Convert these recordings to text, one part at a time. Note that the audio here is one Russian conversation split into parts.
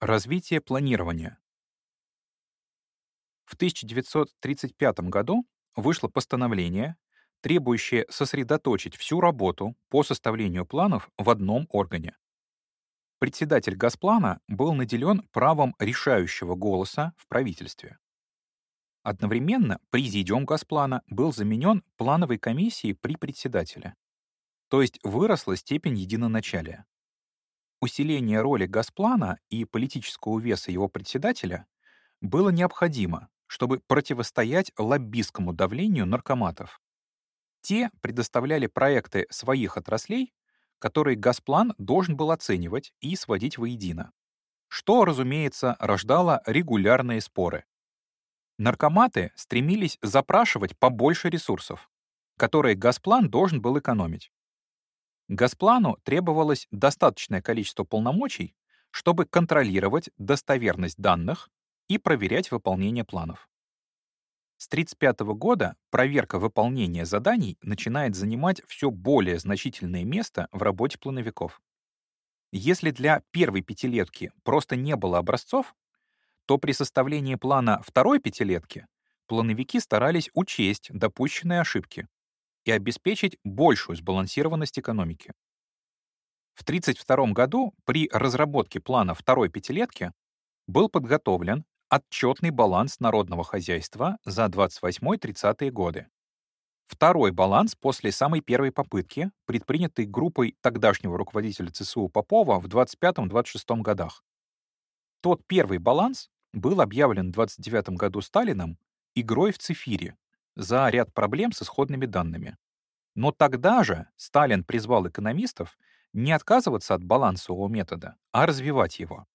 Развитие планирования. В 1935 году вышло постановление, требующее сосредоточить всю работу по составлению планов в одном органе. Председатель Госплана был наделен правом решающего голоса в правительстве. Одновременно президиум Госплана был заменен плановой комиссией при председателе. То есть выросла степень единоначалия. Усиление роли Газплана и политического веса его председателя было необходимо, чтобы противостоять лоббистскому давлению наркоматов. Те предоставляли проекты своих отраслей, которые Газплан должен был оценивать и сводить воедино, что, разумеется, рождало регулярные споры. Наркоматы стремились запрашивать побольше ресурсов, которые Газплан должен был экономить. Газплану требовалось достаточное количество полномочий, чтобы контролировать достоверность данных и проверять выполнение планов. С 1935 года проверка выполнения заданий начинает занимать все более значительное место в работе плановиков. Если для первой пятилетки просто не было образцов, то при составлении плана второй пятилетки плановики старались учесть допущенные ошибки и обеспечить большую сбалансированность экономики. В 1932 году при разработке плана второй пятилетки был подготовлен отчетный баланс народного хозяйства за 28-30 годы. Второй баланс после самой первой попытки, предпринятой группой тогдашнего руководителя ЦСУ Попова в 25-26 годах. Тот первый баланс был объявлен в 29 году Сталином игрой в цифире, за ряд проблем с исходными данными. Но тогда же Сталин призвал экономистов не отказываться от балансового метода, а развивать его.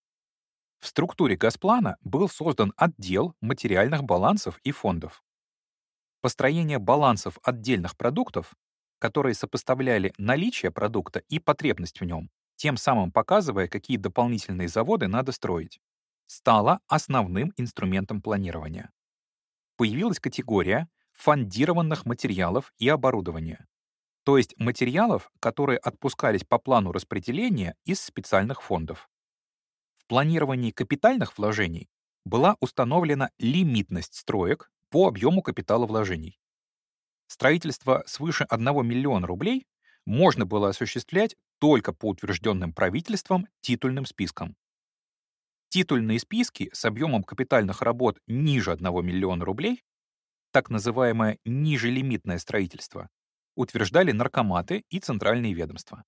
В структуре Газплана был создан отдел материальных балансов и фондов. Построение балансов отдельных продуктов, которые сопоставляли наличие продукта и потребность в нем, тем самым показывая, какие дополнительные заводы надо строить, стало основным инструментом планирования. Появилась категория фондированных материалов и оборудования, то есть материалов, которые отпускались по плану распределения из специальных фондов. В планировании капитальных вложений была установлена лимитность строек по объему капитала вложений. Строительство свыше 1 миллиона рублей можно было осуществлять только по утвержденным правительством титульным спискам. Титульные списки с объемом капитальных работ ниже 1 миллиона рублей так называемое нижелимитное строительство, утверждали наркоматы и центральные ведомства.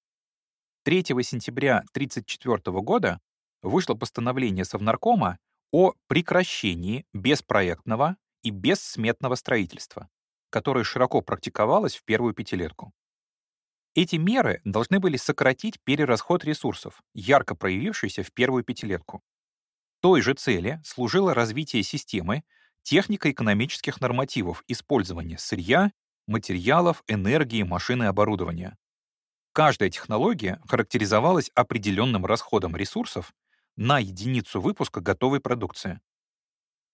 3 сентября 1934 года вышло постановление Совнаркома о прекращении беспроектного и бессметного строительства, которое широко практиковалось в первую пятилетку. Эти меры должны были сократить перерасход ресурсов, ярко проявившийся в первую пятилетку. Той же цели служило развитие системы, технико-экономических нормативов использования сырья, материалов, энергии, машин и оборудования. Каждая технология характеризовалась определенным расходом ресурсов на единицу выпуска готовой продукции.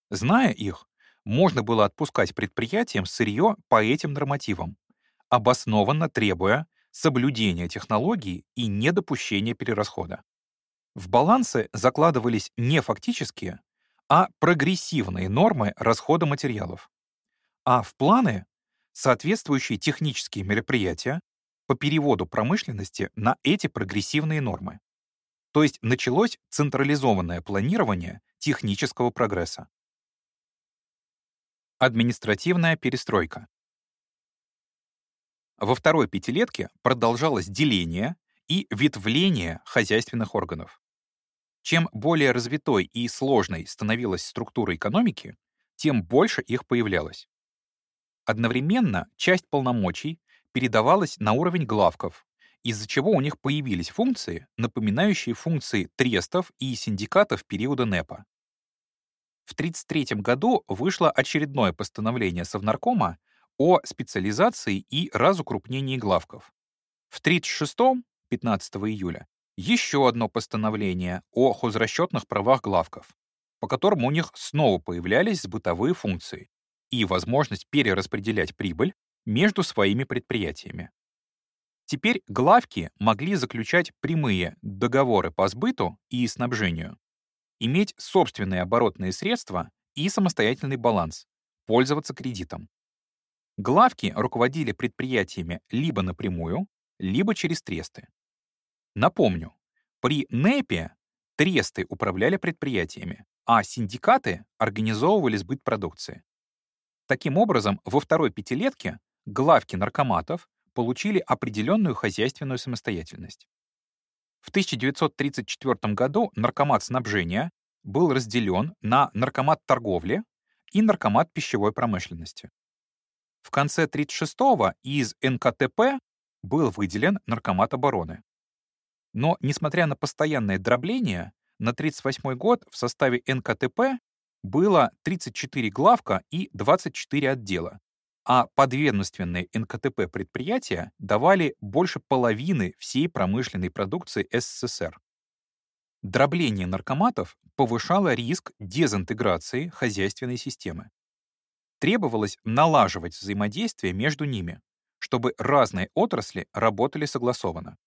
Зная их, можно было отпускать предприятиям сырье по этим нормативам, обоснованно требуя соблюдения технологии и недопущения перерасхода. В балансы закладывались не фактические, а прогрессивные нормы расхода материалов, а в планы соответствующие технические мероприятия по переводу промышленности на эти прогрессивные нормы. То есть началось централизованное планирование технического прогресса. Административная перестройка. Во второй пятилетке продолжалось деление и ветвление хозяйственных органов. Чем более развитой и сложной становилась структура экономики, тем больше их появлялось. Одновременно часть полномочий передавалась на уровень главков, из-за чего у них появились функции, напоминающие функции трестов и синдикатов периода НЭПа. В 1933 году вышло очередное постановление Совнаркома о специализации и разукрупнении главков. В 1936, 15 июля, еще одно постановление о хозрасчетных правах главков, по которому у них снова появлялись бытовые функции и возможность перераспределять прибыль между своими предприятиями. Теперь главки могли заключать прямые договоры по сбыту и снабжению. иметь собственные оборотные средства и самостоятельный баланс, пользоваться кредитом. Главки руководили предприятиями либо напрямую, либо через тресты. Напомню, при НЭПе тресты управляли предприятиями, а синдикаты организовывали сбыт продукции. Таким образом, во второй пятилетке главки наркоматов получили определенную хозяйственную самостоятельность. В 1934 году наркомат снабжения был разделен на наркомат торговли и наркомат пищевой промышленности. В конце 1936-го из НКТП был выделен наркомат обороны. Но, несмотря на постоянное дробление, на 1938 год в составе НКТП было 34 главка и 24 отдела, а подведомственные НКТП предприятия давали больше половины всей промышленной продукции СССР. Дробление наркоматов повышало риск дезинтеграции хозяйственной системы. Требовалось налаживать взаимодействие между ними, чтобы разные отрасли работали согласованно.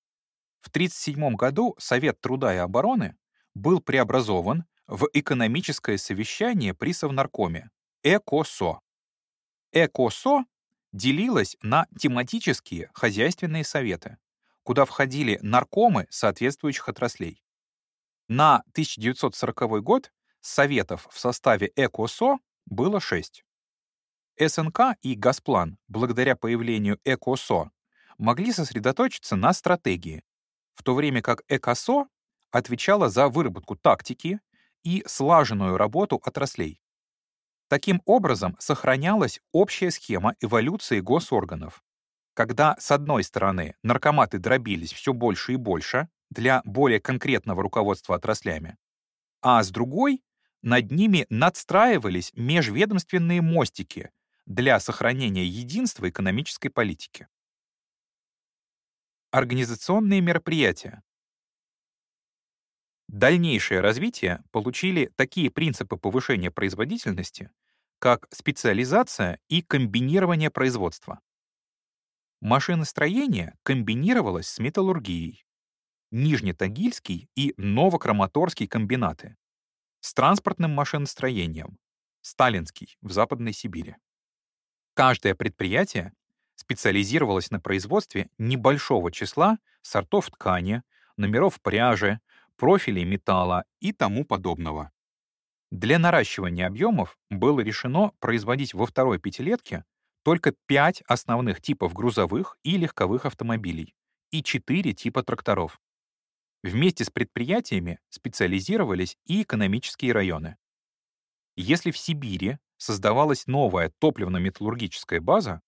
В 1937 году Совет труда и обороны был преобразован в экономическое совещание при Совнаркоме ЭКОСО. ЭКОСО делилось на тематические хозяйственные советы, куда входили наркомы соответствующих отраслей. На 1940 год советов в составе ЭКОСО было шесть. СНК и Газплан, благодаря появлению ЭКОСО, могли сосредоточиться на стратегии, в то время как ЭКОСО отвечала за выработку тактики и слаженную работу отраслей. Таким образом, сохранялась общая схема эволюции госорганов, когда, с одной стороны, наркоматы дробились все больше и больше для более конкретного руководства отраслями, а с другой, над ними надстраивались межведомственные мостики для сохранения единства экономической политики. Организационные мероприятия. Дальнейшее развитие получили такие принципы повышения производительности, как специализация и комбинирование производства. Машиностроение комбинировалось с металлургией, Нижнетагильский и Новокраматорский комбинаты, с транспортным машиностроением, Сталинский в Западной Сибири. Каждое предприятие специализировалось на производстве небольшого числа сортов ткани, номеров пряжи, профилей металла и тому подобного. Для наращивания объемов было решено производить во второй пятилетке только пять основных типов грузовых и легковых автомобилей и четыре типа тракторов. Вместе с предприятиями специализировались и экономические районы. Если в Сибири создавалась новая топливно-металлургическая база,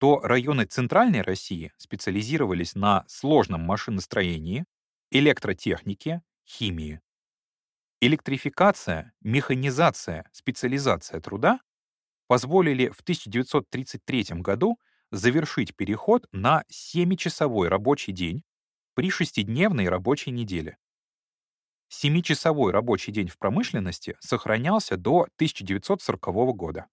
то районы Центральной России специализировались на сложном машиностроении, электротехнике, химии. Электрификация, механизация, специализация труда позволили в 1933 году завершить переход на 7-часовой рабочий день при шестидневной рабочей неделе. Семичасовой рабочий день в промышленности сохранялся до 1940 года.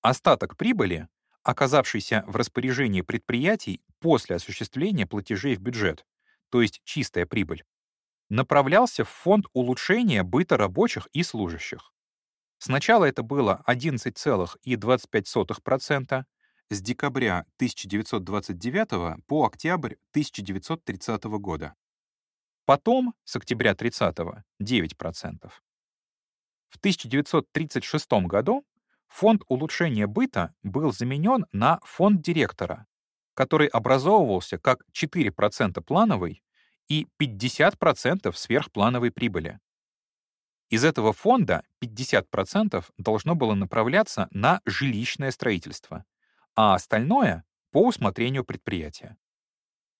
Остаток прибыли, оказавшийся в распоряжении предприятий после осуществления платежей в бюджет, то есть чистая прибыль, направлялся в фонд улучшения быта рабочих и служащих. Сначала это было 11,25% с декабря 1929 по октябрь 1930 года. Потом, с октября 30 9%. В 1936 году фонд улучшения быта был заменен на фонд директора, который образовывался как 4% плановый и 50% сверхплановой прибыли. Из этого фонда 50% должно было направляться на жилищное строительство, а остальное — по усмотрению предприятия.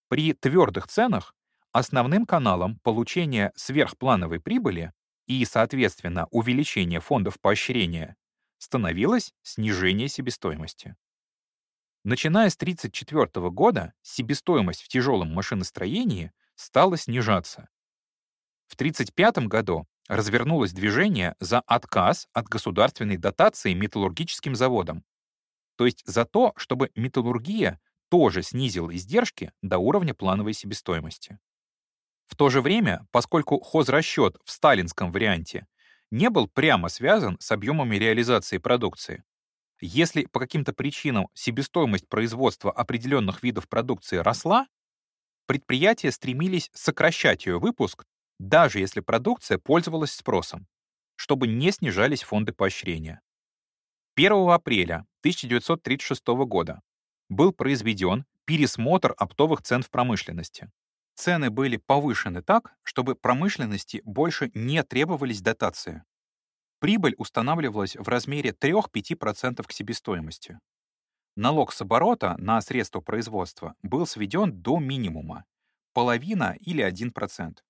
При твердых ценах основным каналом получения сверхплановой прибыли и, соответственно, увеличения фондов поощрения становилось снижение себестоимости. Начиная с 1934 года себестоимость в тяжелом машиностроении стала снижаться. В 1935 году развернулось движение за отказ от государственной дотации металлургическим заводам, то есть за то, чтобы металлургия тоже снизила издержки до уровня плановой себестоимости. В то же время, поскольку хозрасчет в сталинском варианте не был прямо связан с объемами реализации продукции, если по каким-то причинам себестоимость производства определенных видов продукции росла, предприятия стремились сокращать ее выпуск, даже если продукция пользовалась спросом, чтобы не снижались фонды поощрения. 1 апреля 1936 года был произведен пересмотр оптовых цен в промышленности. Цены были повышены так, чтобы промышленности больше не требовались дотации. Прибыль устанавливалась в размере 3-5% к себестоимости. Налог с оборота на средства производства был сведен до минимума — половина или 1%.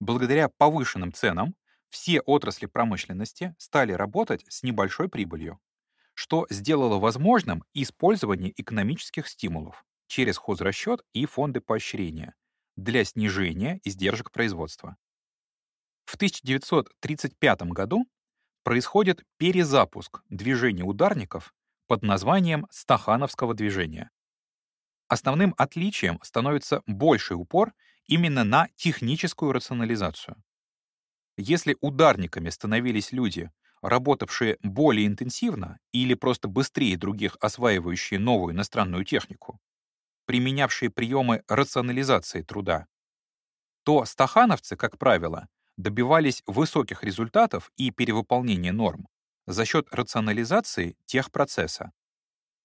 Благодаря повышенным ценам все отрасли промышленности стали работать с небольшой прибылью, что сделало возможным использование экономических стимулов через хозрасчет и фонды поощрения для снижения издержек производства. В 1935 году происходит перезапуск движения ударников под названием стахановского движения. Основным отличием становится больший упор именно на техническую рационализацию. Если ударниками становились люди, работавшие более интенсивно или просто быстрее других осваивающие новую иностранную технику, применявшие приемы рационализации труда, то стахановцы, как правило, добивались высоких результатов и перевыполнения норм за счет рационализации техпроцесса.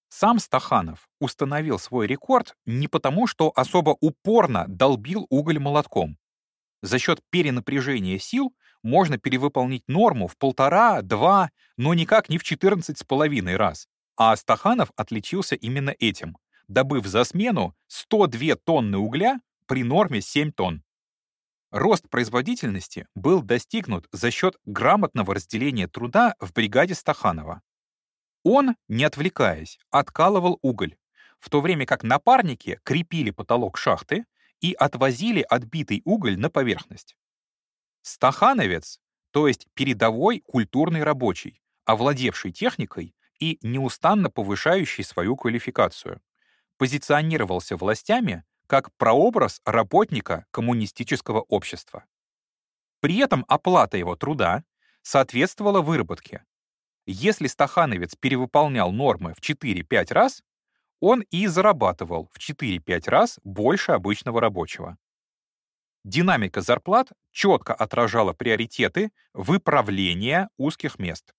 Сам Стаханов установил свой рекорд не потому, что особо упорно долбил уголь молотком. За счет перенапряжения сил можно перевыполнить норму в полтора, два, но никак не в 14 с половиной раз. А Стаханов отличился именно этим, добыв за смену 102 тонны угля при норме 7 тонн. Рост производительности был достигнут за счет грамотного разделения труда в бригаде Стаханова. Он, не отвлекаясь, откалывал уголь, в то время как напарники крепили потолок шахты и отвозили отбитый уголь на поверхность. Стахановец, то есть передовой культурный рабочий, овладевший техникой и неустанно повышающий свою квалификацию, позиционировался властями как прообраз работника коммунистического общества. При этом оплата его труда соответствовала выработке. Если стахановец перевыполнял нормы в 4-5 раз, он и зарабатывал в 4-5 раз больше обычного рабочего. Динамика зарплат четко отражала приоритеты выправления узких мест.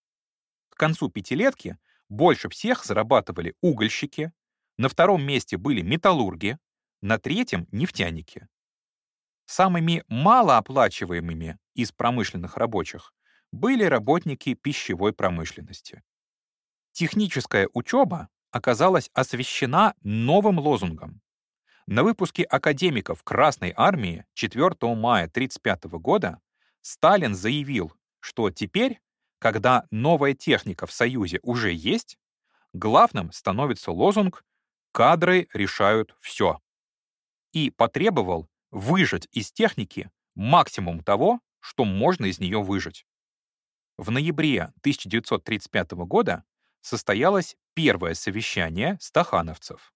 К концу пятилетки больше всех зарабатывали угольщики, на втором месте были металлурги, на третьем — нефтяники. Самыми малооплачиваемыми из промышленных рабочих были работники пищевой промышленности. Техническая учеба оказалась освещена новым лозунгом. На выпуске академиков Красной Армии 4 мая 1935 года Сталин заявил, что теперь, когда новая техника в Союзе уже есть, главным становится лозунг «Кадры решают все» и потребовал выжать из техники максимум того, что можно из нее выжать. В ноябре 1935 года состоялось первое совещание стахановцев,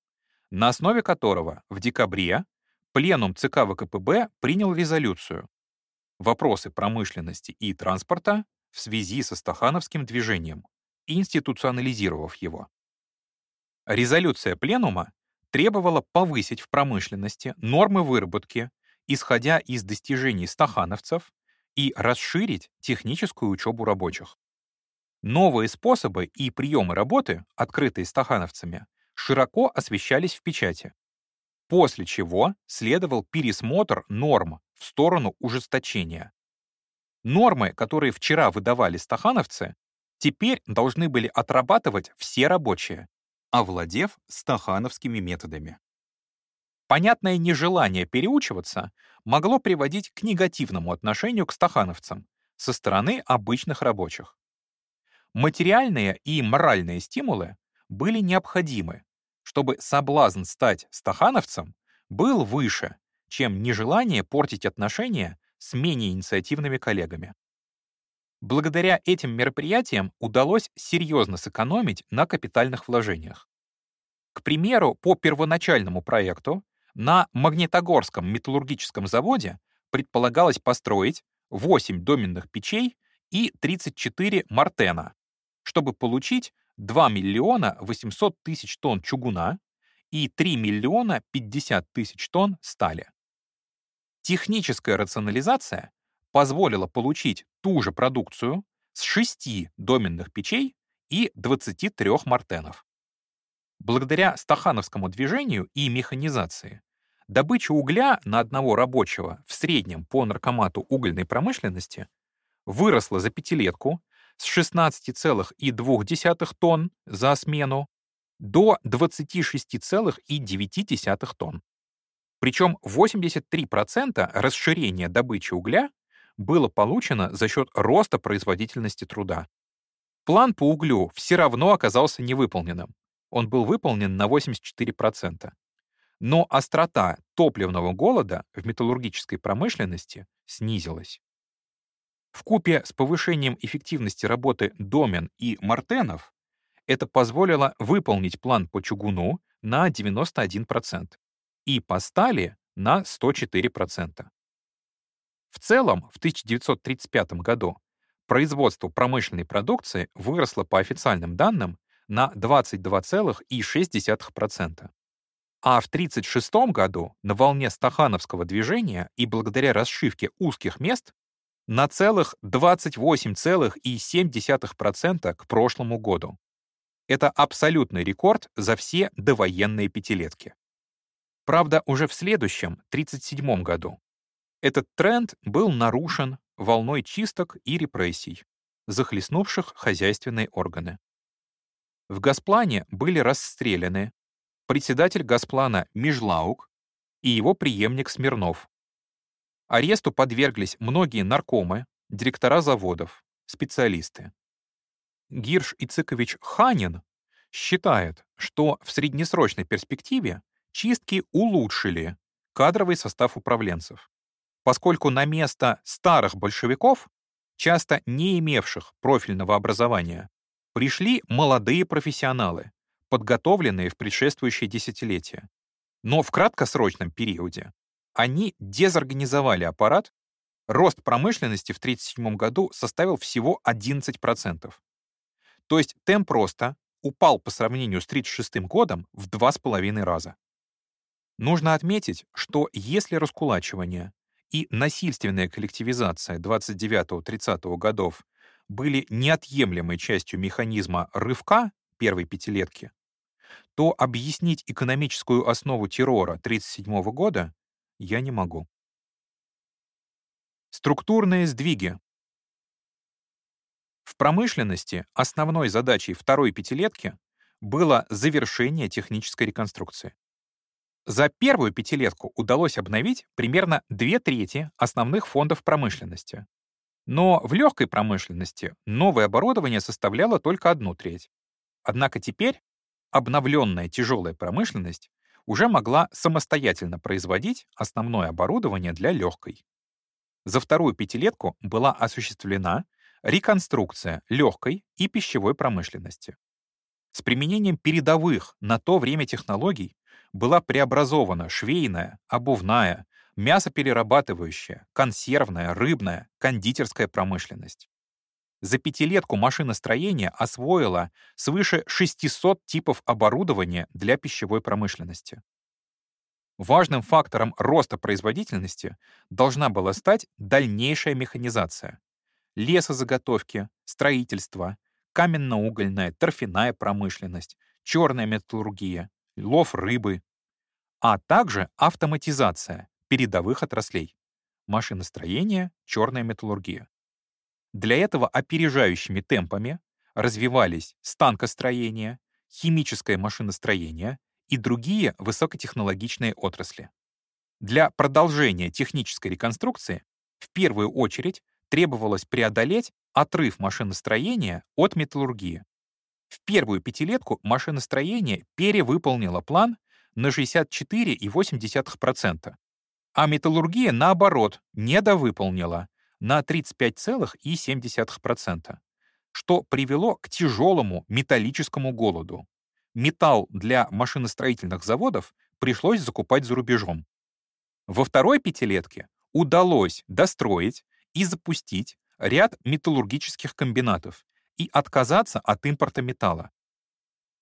на основе которого в декабре Пленум ЦК ВКПБ принял резолюцию «Вопросы промышленности и транспорта в связи со стахановским движением», институционализировав его. Резолюция Пленума требовала повысить в промышленности нормы выработки, исходя из достижений стахановцев, и расширить техническую учебу рабочих. Новые способы и приемы работы, открытые стахановцами, широко освещались в печати, после чего следовал пересмотр норм в сторону ужесточения. Нормы, которые вчера выдавали стахановцы, теперь должны были отрабатывать все рабочие, овладев стахановскими методами. Понятное нежелание переучиваться могло приводить к негативному отношению к стахановцам со стороны обычных рабочих. Материальные и моральные стимулы были необходимы, чтобы соблазн стать стахановцем был выше, чем нежелание портить отношения с менее инициативными коллегами. Благодаря этим мероприятиям удалось серьезно сэкономить на капитальных вложениях. К примеру, по первоначальному проекту на Магнитогорском металлургическом заводе предполагалось построить 8 доменных печей и 34 мартена, чтобы получить 2 миллиона 800 тысяч тонн чугуна и 3 миллиона 50 тысяч тонн стали. Техническая рационализация позволила получить ту же продукцию с 6 доменных печей и 23 мартенов. Благодаря стахановскому движению и механизации добыча угля на одного рабочего в среднем по наркомату угольной промышленности выросла за пятилетку с 16,2 тонн за смену до 26,9 тонн. Причем 83% расширения добычи угля было получено за счет роста производительности труда. План по углю все равно оказался невыполненным. Он был выполнен на 84%. Но острота топливного голода в металлургической промышленности снизилась. В купе с повышением эффективности работы домен и мартенов это позволило выполнить план по чугуну на 91% и по стали на 104%. В целом, в 1935 году производство промышленной продукции выросло по официальным данным на 22,6%. А в 1936 году на волне стахановского движения и благодаря расшивке узких мест на целых 28,7% к прошлому году. Это абсолютный рекорд за все довоенные пятилетки. Правда, уже в следующем, 1937 году, этот тренд был нарушен волной чисток и репрессий, захлестнувших хозяйственные органы. В Госплане были расстреляны председатель Госплана Межлаук и его преемник Смирнов. Аресту подверглись многие наркомы, директора заводов, специалисты. Гирш Ицекович Ханин считает, что в среднесрочной перспективе чистки улучшили кадровый состав управленцев поскольку на место старых большевиков, часто не имевших профильного образования, пришли молодые профессионалы, подготовленные в предшествующие десятилетия. Но в краткосрочном периоде они дезорганизовали аппарат, рост промышленности в 1937 году составил всего 11%. То есть темп роста упал по сравнению с 1936 годом в 2,5 раза. Нужно отметить, что если раскулачивание и насильственная коллективизация 29-30 годов были неотъемлемой частью механизма рывка первой пятилетки, то объяснить экономическую основу террора 1937 года я не могу. Структурные сдвиги. В промышленности основной задачей второй пятилетки было завершение технической реконструкции. За первую пятилетку удалось обновить примерно две трети основных фондов промышленности. Но в легкой промышленности новое оборудование составляло только одну треть. Однако теперь обновленная тяжелая промышленность уже могла самостоятельно производить основное оборудование для легкой. За вторую пятилетку была осуществлена реконструкция легкой и пищевой промышленности. С применением передовых на то время технологий была преобразована швейная, обувная, мясоперерабатывающая, консервная, рыбная, кондитерская промышленность. За пятилетку машиностроение освоило свыше 600 типов оборудования для пищевой промышленности. Важным фактором роста производительности должна была стать дальнейшая механизация. Лесозаготовки, строительство, каменно-угольная, торфяная промышленность, черная металлургия, лов рыбы, а также автоматизация передовых отраслей — машиностроение, черная металлургия. Для этого опережающими темпами развивались станкостроение, химическое машиностроение и другие высокотехнологичные отрасли. Для продолжения технической реконструкции в первую очередь требовалось преодолеть отрыв машиностроения от металлургии. В первую пятилетку машиностроение перевыполнило план на 64,8%, а металлургия, наоборот, недовыполнила на 35,7%, что привело к тяжелому металлическому голоду. Металл для машиностроительных заводов пришлось закупать за рубежом. Во второй пятилетке удалось достроить и запустить ряд металлургических комбинатов и отказаться от импорта металла.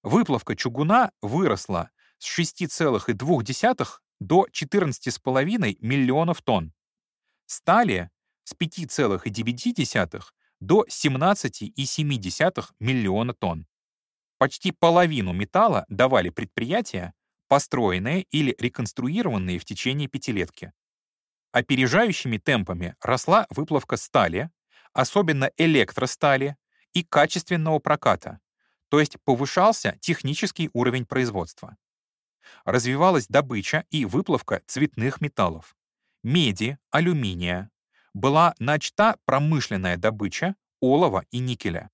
Выплавка чугуна выросла с 6,2 до 14,5 миллионов тонн, стали с 5,9 до 17,7 миллиона тонн. Почти половину металла давали предприятия, построенные или реконструированные в течение пятилетки. Опережающими темпами росла выплавка стали, особенно электростали и качественного проката, то есть повышался технический уровень производства. Развивалась добыча и выплавка цветных металлов, меди, алюминия. Была начата промышленная добыча олова и никеля.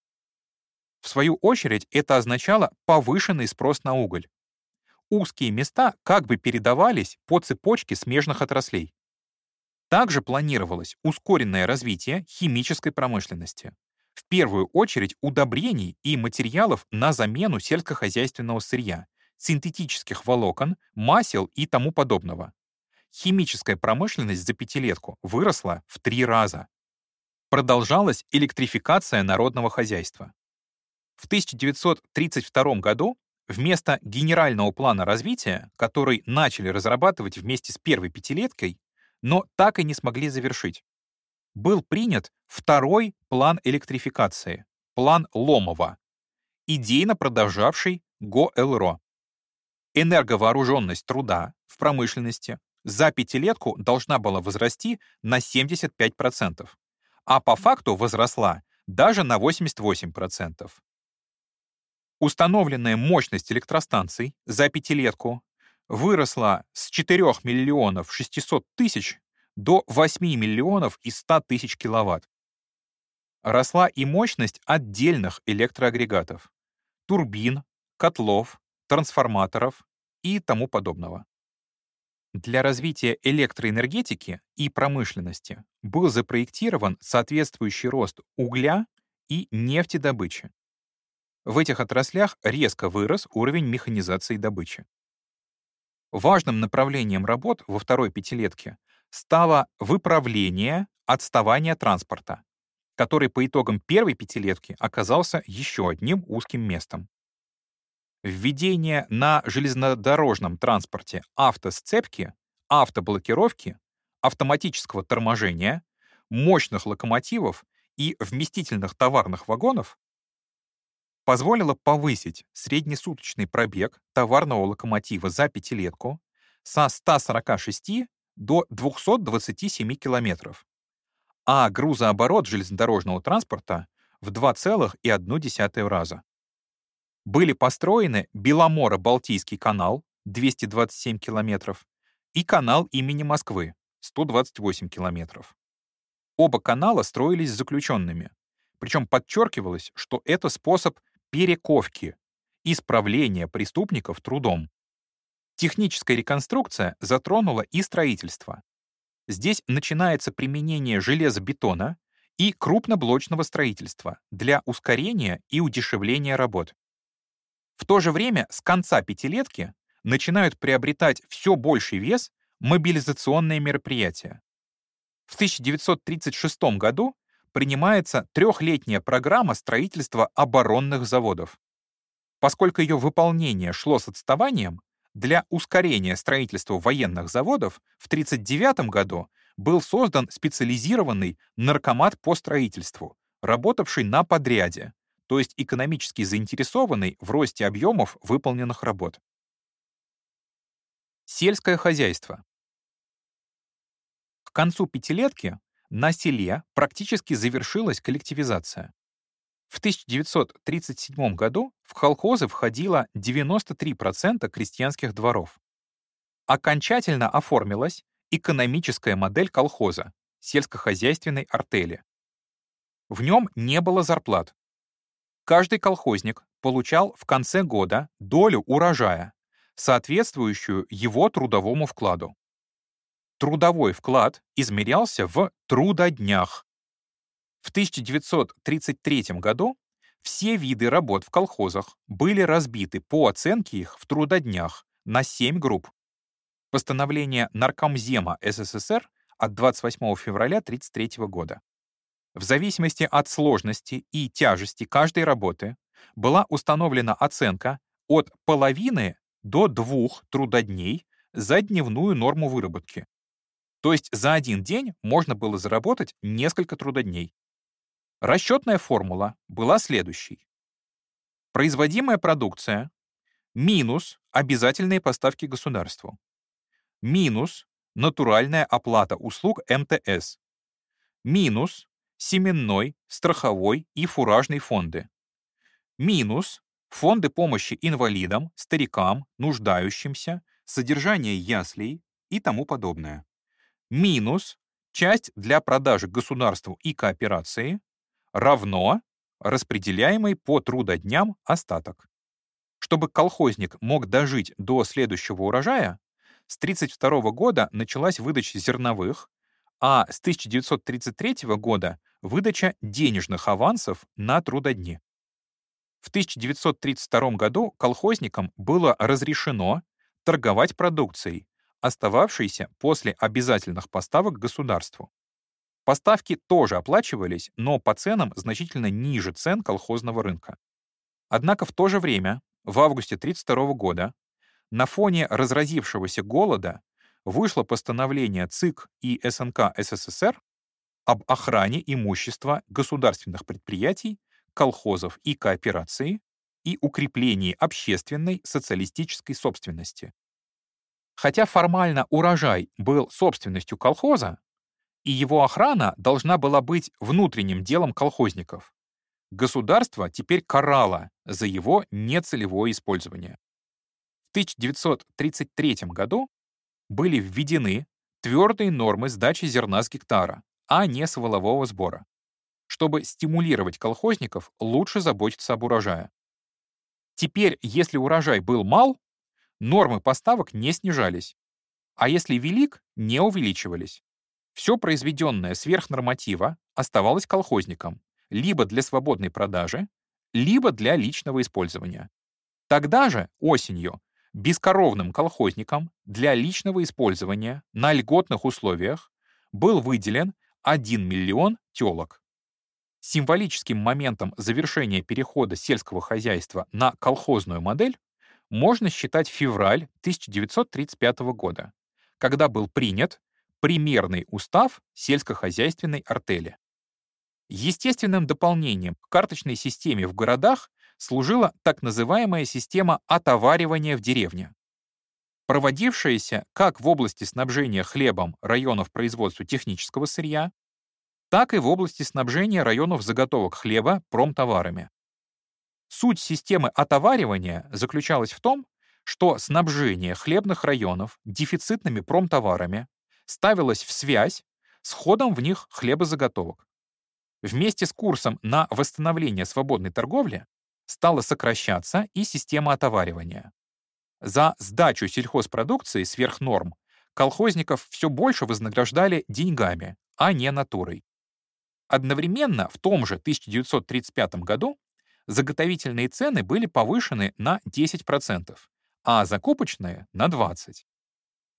В свою очередь это означало повышенный спрос на уголь. Узкие места как бы передавались по цепочке смежных отраслей. Также планировалось ускоренное развитие химической промышленности. В первую очередь удобрений и материалов на замену сельскохозяйственного сырья, синтетических волокон, масел и тому подобного. Химическая промышленность за пятилетку выросла в три раза. Продолжалась электрификация народного хозяйства. В 1932 году вместо генерального плана развития, который начали разрабатывать вместе с первой пятилеткой, но так и не смогли завершить. Был принят второй план электрификации, план Ломова, идейно продолжавший ГО-ЭЛРО. Энерговооруженность труда в промышленности за пятилетку должна была возрасти на 75%, а по факту возросла даже на 88%. Установленная мощность электростанций за пятилетку выросла с 4 миллионов 600 тысяч до 8 миллионов и 100 тысяч киловатт. Росла и мощность отдельных электроагрегатов, турбин, котлов, трансформаторов и тому подобного. Для развития электроэнергетики и промышленности был запроектирован соответствующий рост угля и нефтедобычи. В этих отраслях резко вырос уровень механизации добычи. Важным направлением работ во второй пятилетке стало выправление отставания транспорта, который по итогам первой пятилетки оказался еще одним узким местом. Введение на железнодорожном транспорте автосцепки, автоблокировки, автоматического торможения, мощных локомотивов и вместительных товарных вагонов позволило повысить среднесуточный пробег товарного локомотива за пятилетку со 146 до 227 километров, а грузооборот железнодорожного транспорта в 2,1 раза. Были построены Беломоро-Балтийский канал 227 километров и канал имени Москвы 128 километров. Оба канала строились заключенными, причем подчеркивалось, что это способ перековки, исправления преступников трудом. Техническая реконструкция затронула и строительство. Здесь начинается применение железобетона и крупноблочного строительства для ускорения и удешевления работ. В то же время с конца пятилетки начинают приобретать все больший вес мобилизационные мероприятия. В 1936 году принимается трехлетняя программа строительства оборонных заводов. Поскольку ее выполнение шло с отставанием, для ускорения строительства военных заводов в 1939 году был создан специализированный наркомат по строительству, работавший на подряде, то есть экономически заинтересованный в росте объемов выполненных работ. Сельское хозяйство. К концу пятилетки на селе практически завершилась коллективизация. В 1937 году в колхозы входило 93% крестьянских дворов. Окончательно оформилась экономическая модель колхоза, сельскохозяйственной артели. В нем не было зарплат. Каждый колхозник получал в конце года долю урожая, соответствующую его трудовому вкладу трудовой вклад измерялся в трудоднях. В 1933 году все виды работ в колхозах были разбиты по оценке их в трудоднях на 7 групп. Постановление Наркомзема СССР от 28 февраля 1933 года. В зависимости от сложности и тяжести каждой работы была установлена оценка от половины до двух трудодней за дневную норму выработки. То есть за один день можно было заработать несколько трудодней. Расчетная формула была следующей. Производимая продукция минус обязательные поставки государству минус натуральная оплата услуг МТС минус семенной, страховой и фуражный фонды минус фонды помощи инвалидам, старикам, нуждающимся, содержание яслей и тому подобное. Минус часть для продажи государству и кооперации равно распределяемый по трудодням остаток. Чтобы колхозник мог дожить до следующего урожая, с 1932 года началась выдача зерновых, а с 1933 года выдача денежных авансов на трудодни. В 1932 году колхозникам было разрешено торговать продукцией, остававшейся после обязательных поставок государству. Поставки тоже оплачивались, но по ценам значительно ниже цен колхозного рынка. Однако в то же время, в августе 1932 года, на фоне разразившегося голода вышло постановление ЦИК и СНК СССР об охране имущества государственных предприятий колхозов и кооперации и укреплении общественной социалистической собственности. Хотя формально урожай был собственностью колхоза, и его охрана должна была быть внутренним делом колхозников, государство теперь карало за его нецелевое использование. В 1933 году были введены твердые нормы сдачи зерна с гектара, а не с волового сбора чтобы стимулировать колхозников лучше заботиться об урожае. Теперь, если урожай был мал, нормы поставок не снижались, а если велик, не увеличивались. Все произведенное сверх норматива оставалось колхозникам либо для свободной продажи, либо для личного использования. Тогда же, осенью, бескоровным колхозникам для личного использования на льготных условиях был выделен 1 миллион телок. Символическим моментом завершения перехода сельского хозяйства на колхозную модель можно считать февраль 1935 года, когда был принят примерный устав сельскохозяйственной артели. Естественным дополнением к карточной системе в городах служила так называемая система отоваривания в деревне, проводившаяся как в области снабжения хлебом районов производства технического сырья, так и в области снабжения районов заготовок хлеба промтоварами. Суть системы отоваривания заключалась в том, что снабжение хлебных районов дефицитными промтоварами ставилось в связь с ходом в них хлебозаготовок. Вместе с курсом на восстановление свободной торговли стала сокращаться и система отоваривания. За сдачу сельхозпродукции сверх норм колхозников все больше вознаграждали деньгами, а не натурой. Одновременно в том же 1935 году заготовительные цены были повышены на 10%, а закупочные — на 20%.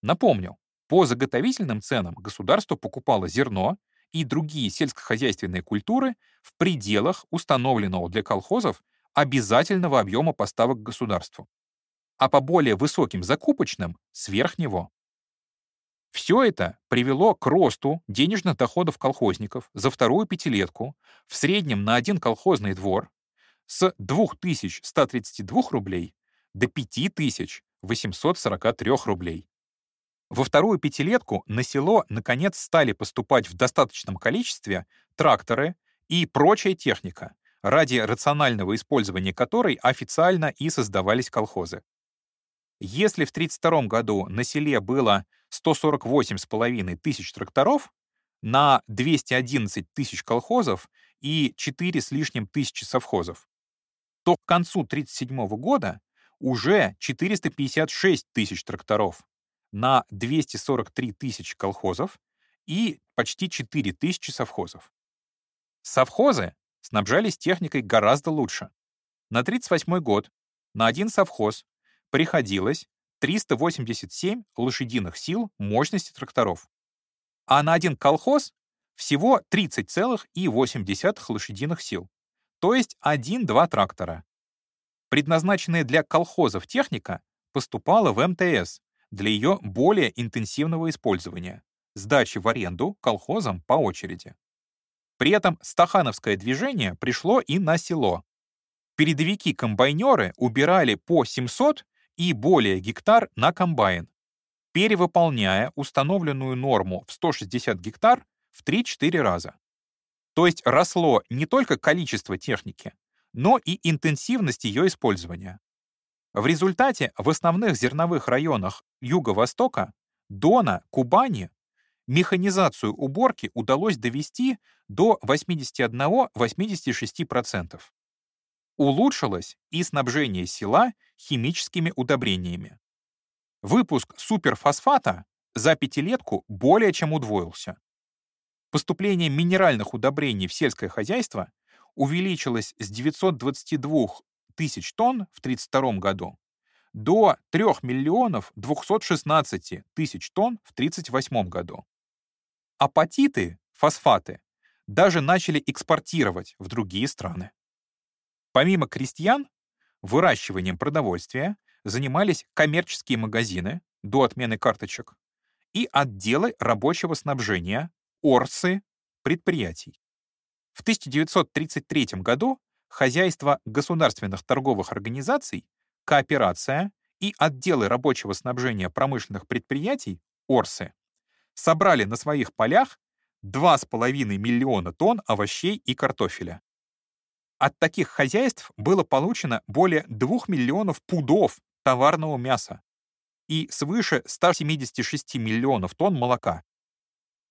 Напомню, по заготовительным ценам государство покупало зерно и другие сельскохозяйственные культуры в пределах установленного для колхозов обязательного объема поставок государству, а по более высоким закупочным — сверх него. Все это привело к росту денежных доходов колхозников за вторую пятилетку в среднем на один колхозный двор с 2132 рублей до 5843 рублей. Во вторую пятилетку на село наконец стали поступать в достаточном количестве тракторы и прочая техника, ради рационального использования которой официально и создавались колхозы. Если в 1932 году на селе было 148,5 тысяч тракторов на 211 тысяч колхозов и 4 с лишним тысячи совхозов, то к концу 1937 года уже 456 тысяч тракторов на 243 тысячи колхозов и почти 4 тысячи совхозов. Совхозы снабжались техникой гораздо лучше. На 1938 год на один совхоз приходилось 387 лошадиных сил мощности тракторов. а на один колхоз всего 30,8 лошадиных сил, то есть 1-2 трактора. Предназначенная для колхозов техника поступала в МТС для ее более интенсивного использования, сдачи в аренду колхозам по очереди. При этом стахановское движение пришло и на село. Передовики-комбайнеры убирали по 700 и более гектар на комбайн, перевыполняя установленную норму в 160 гектар в 3-4 раза. То есть росло не только количество техники, но и интенсивность ее использования. В результате в основных зерновых районах Юго-Востока, Дона, Кубани механизацию уборки удалось довести до 81-86%. Улучшилось и снабжение села химическими удобрениями. Выпуск суперфосфата за пятилетку более чем удвоился. Поступление минеральных удобрений в сельское хозяйство увеличилось с 922 тысяч тонн в 1932 году до 3 миллионов 216 тысяч тонн в 1938 году. Апатиты, фосфаты, даже начали экспортировать в другие страны. Помимо крестьян, выращиванием продовольствия занимались коммерческие магазины до отмены карточек и отделы рабочего снабжения, орсы, предприятий. В 1933 году хозяйство государственных торговых организаций, кооперация и отделы рабочего снабжения промышленных предприятий, орсы, собрали на своих полях 2,5 миллиона тонн овощей и картофеля. От таких хозяйств было получено более 2 миллионов пудов товарного мяса и свыше 176 миллионов тонн молока.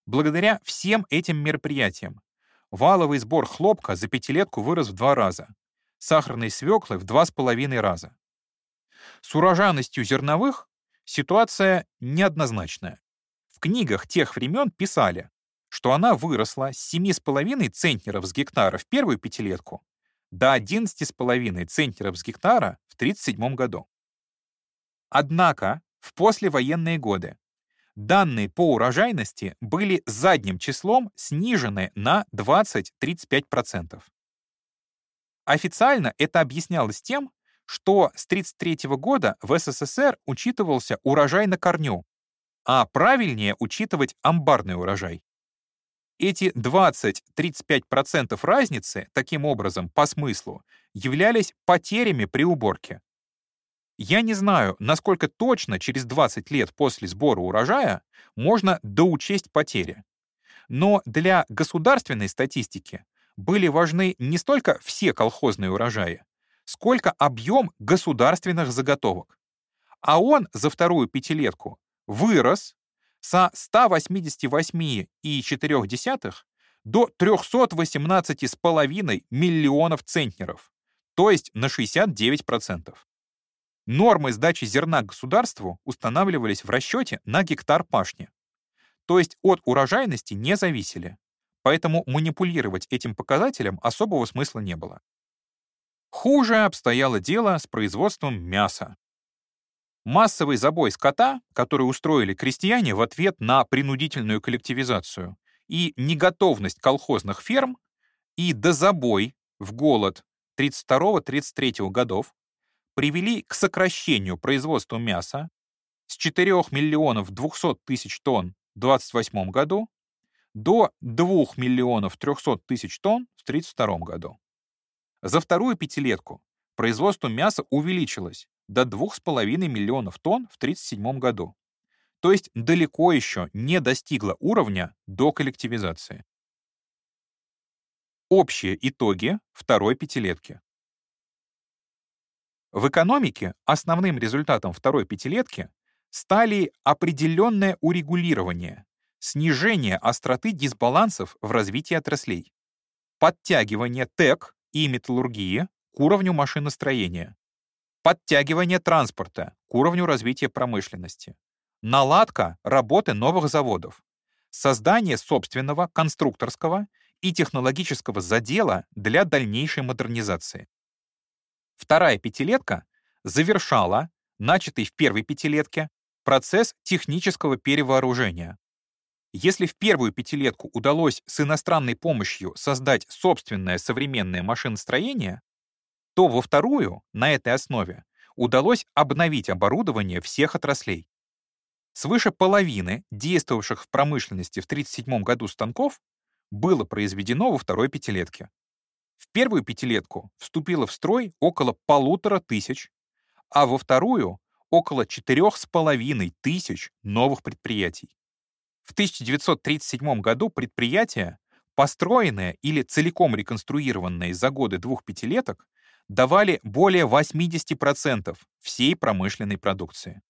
Благодаря всем этим мероприятиям валовый сбор хлопка за пятилетку вырос в два раза, сахарной свеклы в два с половиной раза. С урожайностью зерновых ситуация неоднозначная. В книгах тех времен писали, что она выросла с 7,5 центнеров с гектара в первую пятилетку до 11,5 центнеров с гектара в 1937 году. Однако в послевоенные годы данные по урожайности были задним числом снижены на 20-35%. Официально это объяснялось тем, что с 1933 года в СССР учитывался урожай на корню, а правильнее учитывать амбарный урожай. Эти 20-35% разницы, таким образом, по смыслу, являлись потерями при уборке. Я не знаю, насколько точно через 20 лет после сбора урожая можно доучесть потери. Но для государственной статистики были важны не столько все колхозные урожаи, сколько объем государственных заготовок. А он за вторую пятилетку вырос со 188,4 до 318,5 миллионов центнеров, то есть на 69%. Нормы сдачи зерна государству устанавливались в расчете на гектар пашни, то есть от урожайности не зависели, поэтому манипулировать этим показателем особого смысла не было. Хуже обстояло дело с производством мяса. Массовый забой скота, который устроили крестьяне в ответ на принудительную коллективизацию, и неготовность колхозных ферм, и дозабой в голод 32-33 годов привели к сокращению производства мяса с 4 миллионов 200 тысяч тонн в 28 году до 2 миллионов 300 тысяч тонн в 32 году. За вторую пятилетку производство мяса увеличилось до 2,5 миллионов тонн в 1937 году. То есть далеко еще не достигло уровня до коллективизации. Общие итоги второй пятилетки. В экономике основным результатом второй пятилетки стали определенное урегулирование, снижение остроты дисбалансов в развитии отраслей, подтягивание ТЭК и металлургии к уровню машиностроения, подтягивание транспорта к уровню развития промышленности, наладка работы новых заводов, создание собственного конструкторского и технологического задела для дальнейшей модернизации. Вторая пятилетка завершала начатый в первой пятилетке процесс технического перевооружения. Если в первую пятилетку удалось с иностранной помощью создать собственное современное машиностроение, то во вторую, на этой основе, удалось обновить оборудование всех отраслей. Свыше половины действовавших в промышленности в 1937 году станков было произведено во второй пятилетке. В первую пятилетку вступило в строй около полутора тысяч, а во вторую — около четырех с половиной тысяч новых предприятий. В 1937 году предприятия, построенные или целиком реконструированные за годы двух пятилеток, давали более 80% всей промышленной продукции.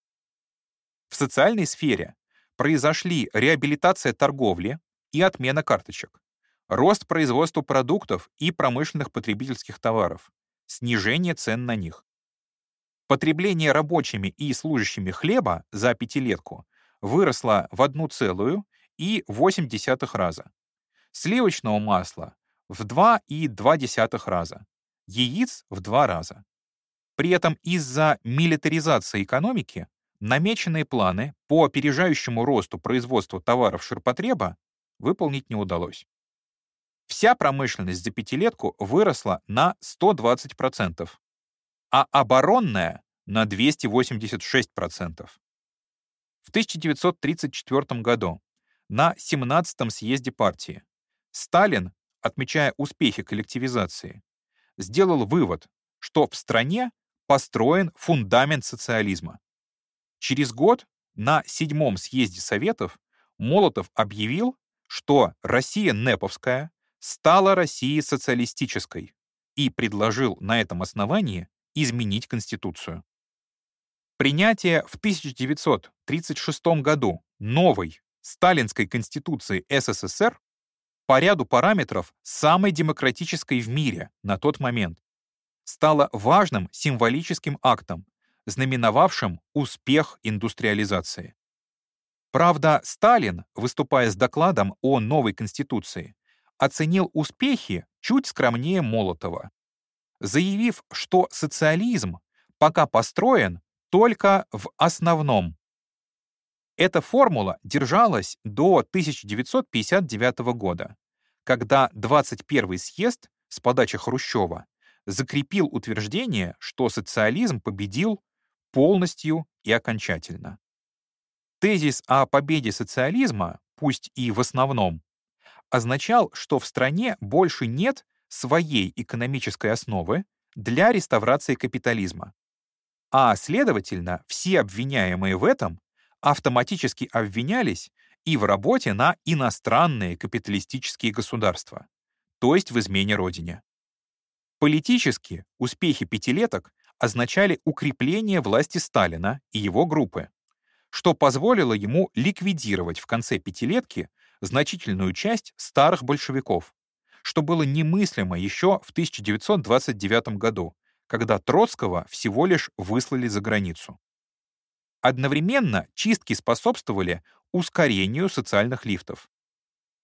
В социальной сфере произошли реабилитация торговли и отмена карточек, рост производства продуктов и промышленных потребительских товаров, снижение цен на них. Потребление рабочими и служащими хлеба за пятилетку выросло в 1,8 раза, сливочного масла в 2,2 раза, яиц в 2 раза. При этом из-за милитаризации экономики намеченные планы по опережающему росту производства товаров ширпотреба выполнить не удалось. Вся промышленность за пятилетку выросла на 120%, а оборонная — на 286%. В 1934 году на 17-м съезде партии Сталин, отмечая успехи коллективизации, сделал вывод, что в стране построен фундамент социализма. Через год на седьмом съезде Советов Молотов объявил, что Россия Неповская стала Россией социалистической и предложил на этом основании изменить Конституцию. Принятие в 1936 году новой Сталинской Конституции СССР по ряду параметров самой демократической в мире на тот момент стало важным символическим актом, знаменовавшим успех индустриализации. Правда, Сталин, выступая с докладом о новой Конституции, оценил успехи чуть скромнее Молотова, заявив, что социализм пока построен только в основном. Эта формула держалась до 1959 года, когда 21-й съезд с подачи Хрущева закрепил утверждение, что социализм победил полностью и окончательно. Тезис о победе социализма, пусть и в основном, означал, что в стране больше нет своей экономической основы для реставрации капитализма. А, следовательно, все обвиняемые в этом автоматически обвинялись и в работе на иностранные капиталистические государства, то есть в измене Родине. Политически успехи пятилеток означали укрепление власти Сталина и его группы, что позволило ему ликвидировать в конце пятилетки значительную часть старых большевиков, что было немыслимо еще в 1929 году, когда Троцкого всего лишь выслали за границу. Одновременно чистки способствовали ускорению социальных лифтов.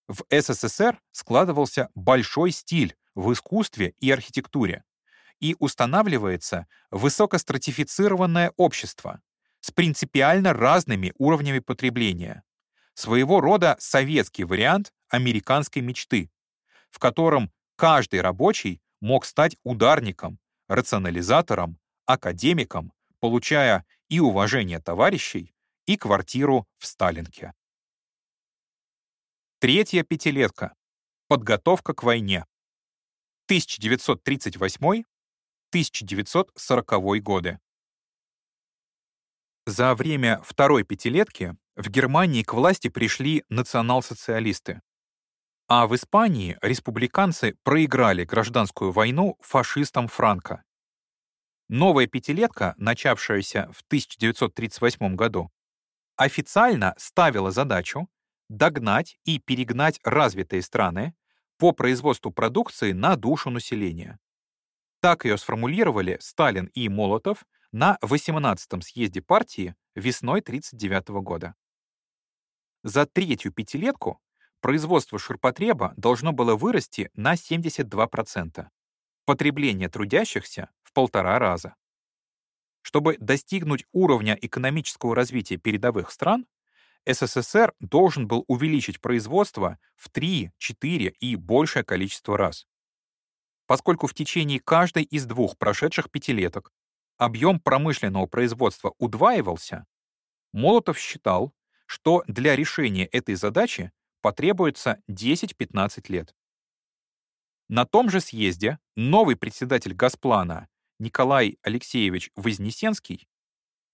В СССР складывался большой стиль в искусстве и архитектуре, и устанавливается высокостратифицированное общество с принципиально разными уровнями потребления, своего рода советский вариант американской мечты, в котором каждый рабочий мог стать ударником, рационализатором, академиком, получая и уважение товарищей, и квартиру в Сталинке. Третья пятилетка. Подготовка к войне. 1938-1940 годы. За время второй пятилетки в Германии к власти пришли национал-социалисты, а в Испании республиканцы проиграли гражданскую войну фашистам Франко. Новая пятилетка, начавшаяся в 1938 году, официально ставила задачу догнать и перегнать развитые страны по производству продукции на душу населения. Так ее сформулировали Сталин и Молотов на 18-м съезде партии весной 1939 года. За третью пятилетку производство ширпотреба должно было вырасти на 72%, потребление трудящихся в полтора раза. Чтобы достигнуть уровня экономического развития передовых стран, СССР должен был увеличить производство в 3, 4 и большее количество раз. Поскольку в течение каждой из двух прошедших пятилеток объем промышленного производства удваивался, Молотов считал, что для решения этой задачи потребуется 10-15 лет. На том же съезде новый председатель Газплана Николай Алексеевич Вознесенский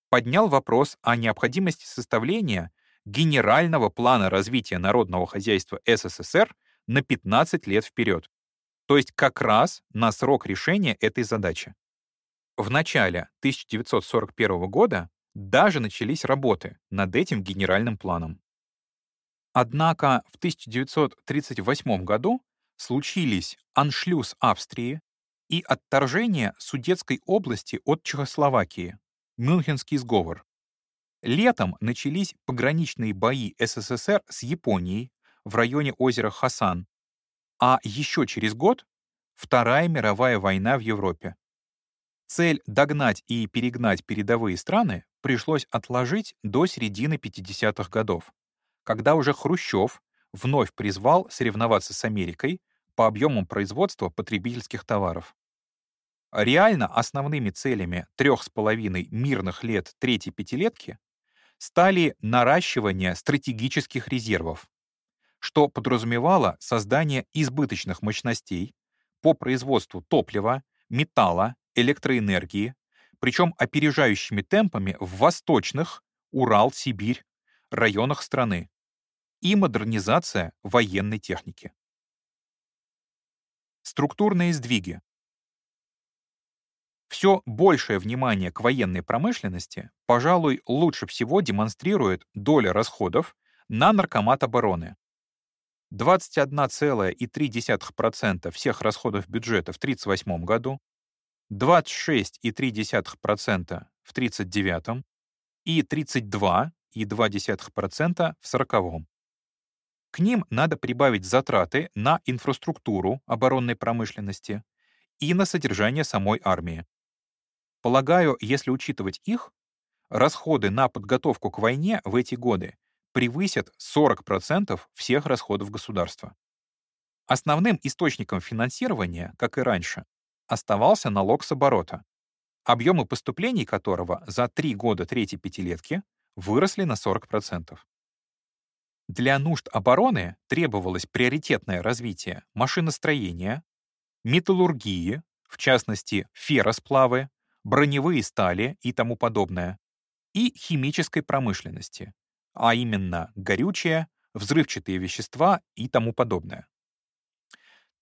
поднял вопрос о необходимости составления генерального плана развития народного хозяйства СССР на 15 лет вперед, то есть как раз на срок решения этой задачи. В начале 1941 года даже начались работы над этим генеральным планом. Однако в 1938 году случились аншлюз Австрии и отторжение Судетской области от Чехословакии, Мюнхенский сговор. Летом начались пограничные бои СССР с Японией в районе озера Хасан, а еще через год — Вторая мировая война в Европе. Цель догнать и перегнать передовые страны пришлось отложить до середины 50-х годов, когда уже Хрущев вновь призвал соревноваться с Америкой по объемам производства потребительских товаров. Реально основными целями трех с половиной мирных лет третьей пятилетки стали наращивание стратегических резервов, что подразумевало создание избыточных мощностей по производству топлива, металла, электроэнергии, причем опережающими темпами в восточных, Урал, Сибирь, районах страны, и модернизация военной техники. Структурные сдвиги. Все большее внимание к военной промышленности, пожалуй, лучше всего демонстрирует доля расходов на наркомат обороны. 21,3% всех расходов бюджета в 1938 году, 26,3% в 1939 и 32,2% в 1940. К ним надо прибавить затраты на инфраструктуру оборонной промышленности и на содержание самой армии. Полагаю, если учитывать их, расходы на подготовку к войне в эти годы превысят 40% всех расходов государства. Основным источником финансирования, как и раньше, оставался налог с оборота, объемы поступлений которого за три года третьей пятилетки выросли на 40%. Для нужд обороны требовалось приоритетное развитие машиностроения, металлургии, в частности ферросплавы, броневые стали и тому подобное, и химической промышленности, а именно горючее, взрывчатые вещества и тому подобное.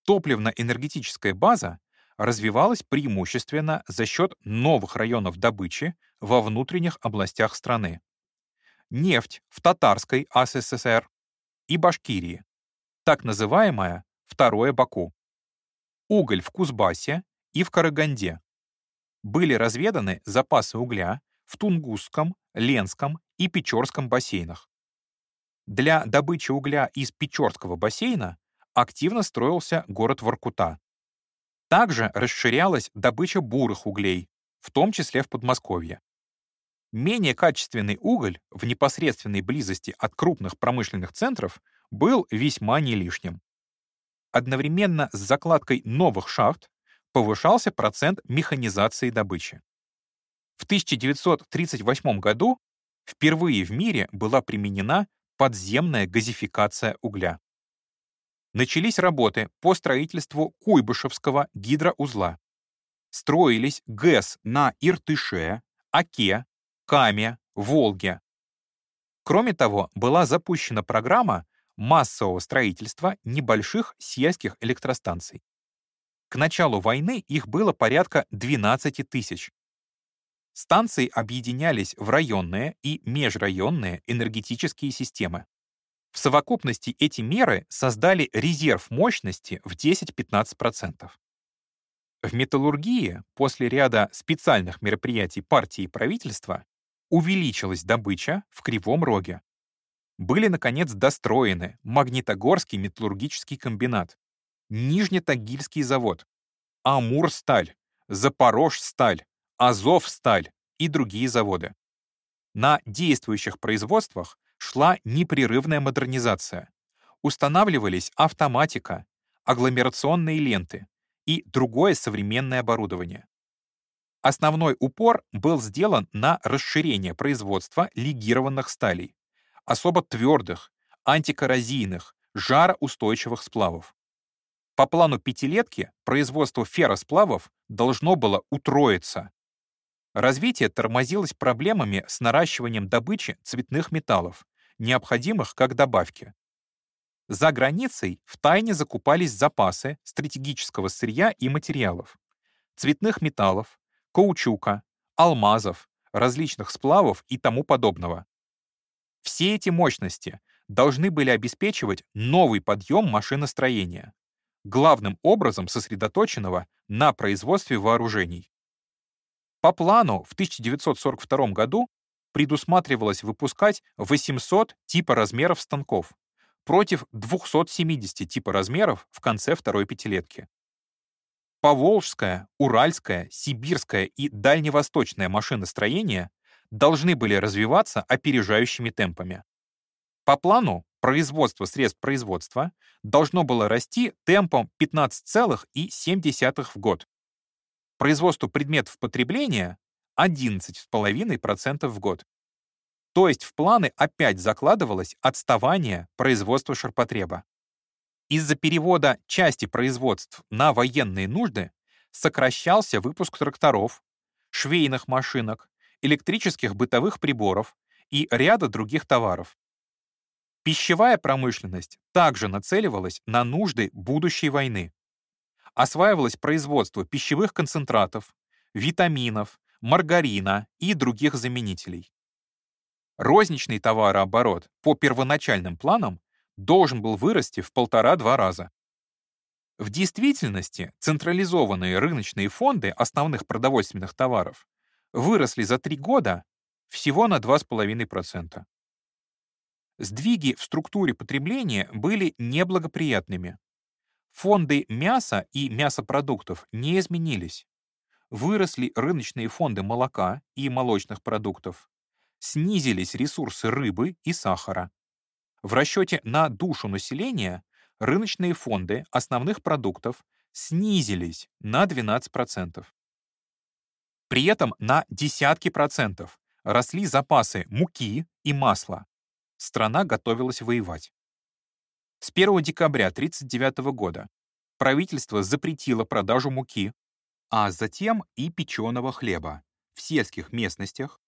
Топливно-энергетическая база развивалась преимущественно за счет новых районов добычи во внутренних областях страны. Нефть в Татарской АССР и Башкирии, так называемая Второе Баку. Уголь в Кузбассе и в Караганде. Были разведаны запасы угля в Тунгусском, Ленском и Печорском бассейнах. Для добычи угля из Печорского бассейна активно строился город Воркута. Также расширялась добыча бурых углей, в том числе в Подмосковье. Менее качественный уголь в непосредственной близости от крупных промышленных центров был весьма не лишним. Одновременно с закладкой новых шахт повышался процент механизации добычи. В 1938 году впервые в мире была применена подземная газификация угля начались работы по строительству Куйбышевского гидроузла. Строились ГЭС на Иртыше, Оке, Каме, Волге. Кроме того, была запущена программа массового строительства небольших сельских электростанций. К началу войны их было порядка 12 тысяч. Станции объединялись в районные и межрайонные энергетические системы. В совокупности эти меры создали резерв мощности в 10-15%. В металлургии после ряда специальных мероприятий партии и правительства увеличилась добыча в Кривом Роге. Были, наконец, достроены Магнитогорский металлургический комбинат, Нижнетагильский завод, Амурсталь, Запорожсталь, Азовсталь и другие заводы. На действующих производствах шла непрерывная модернизация. Устанавливались автоматика, агломерационные ленты и другое современное оборудование. Основной упор был сделан на расширение производства легированных сталей, особо твердых, антикоррозийных, жароустойчивых сплавов. По плану пятилетки производство ферросплавов должно было утроиться. Развитие тормозилось проблемами с наращиванием добычи цветных металлов, необходимых как добавки. За границей в тайне закупались запасы стратегического сырья и материалов, цветных металлов, каучука, алмазов, различных сплавов и тому подобного. Все эти мощности должны были обеспечивать новый подъем машиностроения, главным образом сосредоточенного на производстве вооружений. По плану в 1942 году предусматривалось выпускать 800 типа размеров станков против 270 типа размеров в конце второй пятилетки. Поволжское, Уральское, Сибирское и Дальневосточное машиностроение должны были развиваться опережающими темпами. По плану производство средств производства должно было расти темпом 15,7 в год. Производство предметов потребления — 11,5% в год. То есть в планы опять закладывалось отставание производства ширпотреба. Из-за перевода части производств на военные нужды сокращался выпуск тракторов, швейных машинок, электрических бытовых приборов и ряда других товаров. Пищевая промышленность также нацеливалась на нужды будущей войны. Осваивалось производство пищевых концентратов, витаминов, маргарина и других заменителей. Розничный товарооборот по первоначальным планам должен был вырасти в полтора-два раза. В действительности централизованные рыночные фонды основных продовольственных товаров выросли за три года всего на 2,5%. Сдвиги в структуре потребления были неблагоприятными. Фонды мяса и мясопродуктов не изменились. Выросли рыночные фонды молока и молочных продуктов. Снизились ресурсы рыбы и сахара. В расчете на душу населения рыночные фонды основных продуктов снизились на 12%. При этом на десятки процентов росли запасы муки и масла, страна готовилась воевать. С 1 декабря 1939 года правительство запретило продажу муки, а затем и печеного хлеба в сельских местностях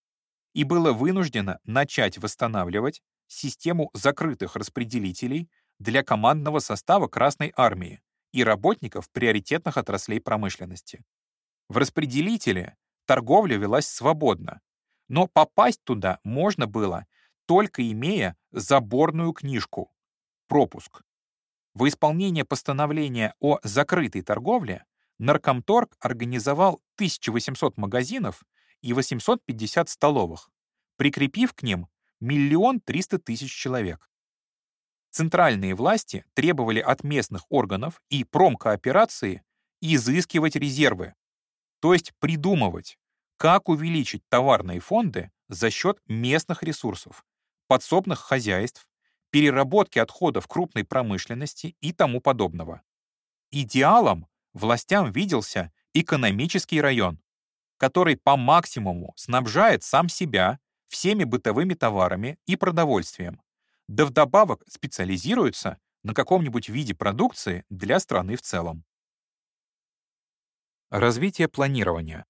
и было вынуждено начать восстанавливать систему закрытых распределителей для командного состава Красной Армии и работников приоритетных отраслей промышленности. В распределителе торговля велась свободно, но попасть туда можно было только имея заборную книжку, пропуск. В исполнение постановления о закрытой торговле Наркомторг организовал 1800 магазинов и 850 столовых, прикрепив к ним миллион триста тысяч человек. Центральные власти требовали от местных органов и промкооперации изыскивать резервы, то есть придумывать, как увеличить товарные фонды за счет местных ресурсов, подсобных хозяйств, переработки отходов крупной промышленности и тому подобного. Идеалом властям виделся экономический район, который по максимуму снабжает сам себя всеми бытовыми товарами и продовольствием, да вдобавок специализируется на каком-нибудь виде продукции для страны в целом. Развитие планирования.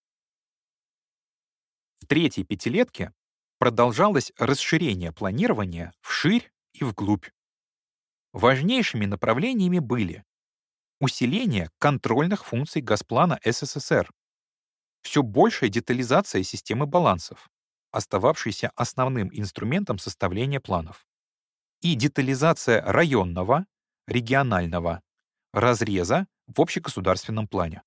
В третьей пятилетке продолжалось расширение планирования вширь и вглубь. Важнейшими направлениями были усиление контрольных функций Госплана СССР, все большая детализация системы балансов, остававшейся основным инструментом составления планов, и детализация районного, регионального разреза в общегосударственном плане.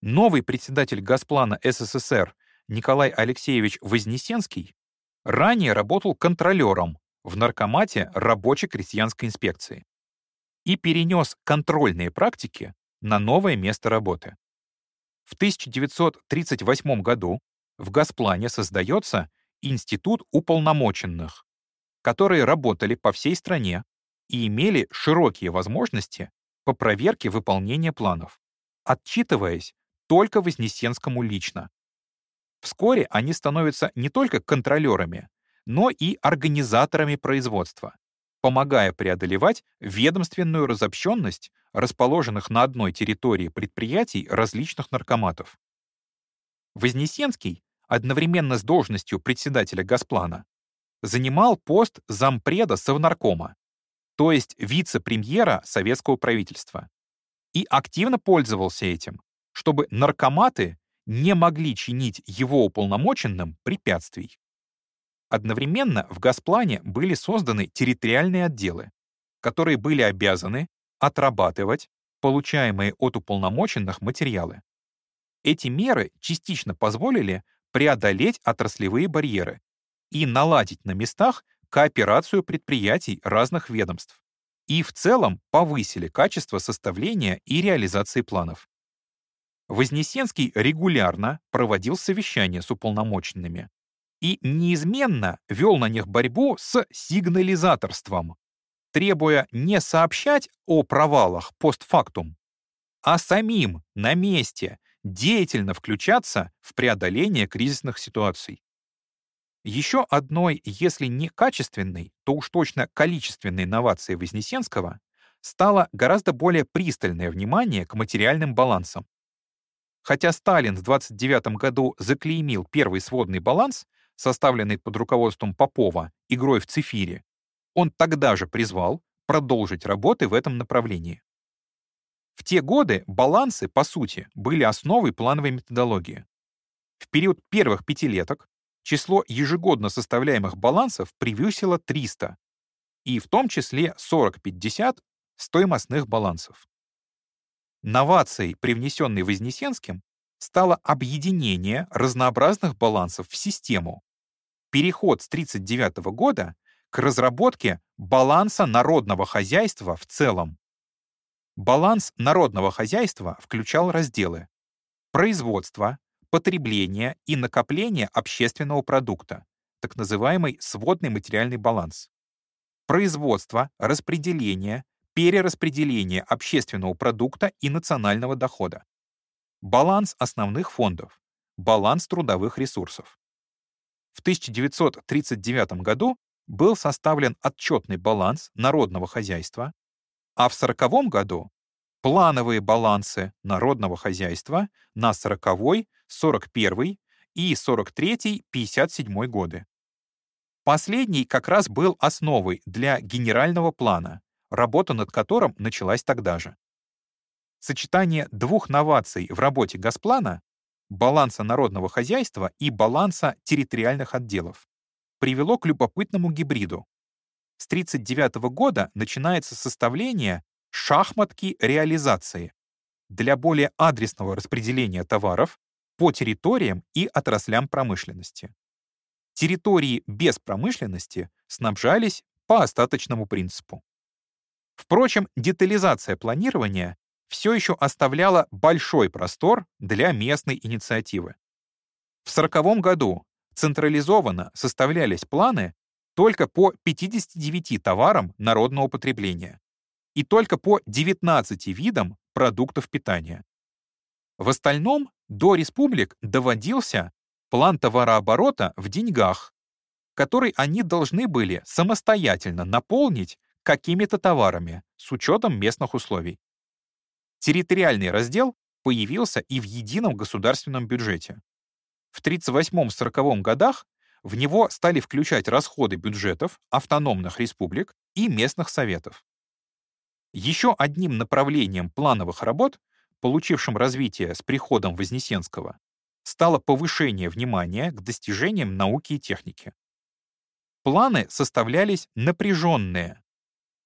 Новый председатель Госплана СССР Николай Алексеевич Вознесенский ранее работал контролером в наркомате рабоче-крестьянской инспекции и перенес контрольные практики на новое место работы. В 1938 году в Госплане создается Институт уполномоченных, которые работали по всей стране и имели широкие возможности по проверке выполнения планов, отчитываясь только Вознесенскому лично. Вскоре они становятся не только контролерами, но и организаторами производства, помогая преодолевать ведомственную разобщенность расположенных на одной территории предприятий различных наркоматов. Вознесенский, одновременно с должностью председателя Госплана, занимал пост зампреда Совнаркома, то есть вице-премьера советского правительства, и активно пользовался этим, чтобы наркоматы не могли чинить его уполномоченным препятствий. Одновременно в Госплане были созданы территориальные отделы, которые были обязаны отрабатывать получаемые от уполномоченных материалы. Эти меры частично позволили преодолеть отраслевые барьеры и наладить на местах кооперацию предприятий разных ведомств и в целом повысили качество составления и реализации планов. Вознесенский регулярно проводил совещания с уполномоченными и неизменно вел на них борьбу с сигнализаторством, требуя не сообщать о провалах постфактум, а самим на месте деятельно включаться в преодоление кризисных ситуаций. Еще одной, если не качественной, то уж точно количественной инновацией Вознесенского стало гораздо более пристальное внимание к материальным балансам. Хотя Сталин в 29 году заклеймил первый сводный баланс, составленный под руководством Попова игрой в цифире, он тогда же призвал продолжить работы в этом направлении. В те годы балансы, по сути, были основой плановой методологии. В период первых пятилеток число ежегодно составляемых балансов превысило 300, и в том числе 40-50 стоимостных балансов. Новацией, привнесенной Вознесенским, стало объединение разнообразных балансов в систему. Переход с 1939 года к разработке баланса народного хозяйства в целом. Баланс народного хозяйства включал разделы производство, потребления и накопления общественного продукта, так называемый сводный материальный баланс. Производство, распределение, перераспределение общественного продукта и национального дохода. Баланс основных фондов. Баланс трудовых ресурсов. В 1939 году был составлен отчетный баланс народного хозяйства, а в 1940 году плановые балансы народного хозяйства на 40 41 и 43-57 годы. Последний как раз был основой для генерального плана, работа над которым началась тогда же. Сочетание двух новаций в работе Госплана — баланса народного хозяйства и баланса территориальных отделов — привело к любопытному гибриду. С 1939 года начинается составление шахматки реализации для более адресного распределения товаров по территориям и отраслям промышленности. Территории без промышленности снабжались по остаточному принципу. Впрочем, детализация планирования все еще оставляла большой простор для местной инициативы. В 1940 году централизованно составлялись планы только по 59 товарам народного потребления и только по 19 видам продуктов питания. В остальном до республик доводился план товарооборота в деньгах, который они должны были самостоятельно наполнить какими-то товарами с учетом местных условий. Территориальный раздел появился и в едином государственном бюджете. В 1938-1940 годах в него стали включать расходы бюджетов автономных республик и местных советов. Еще одним направлением плановых работ, получившим развитие с приходом Вознесенского, стало повышение внимания к достижениям науки и техники. Планы составлялись напряженные,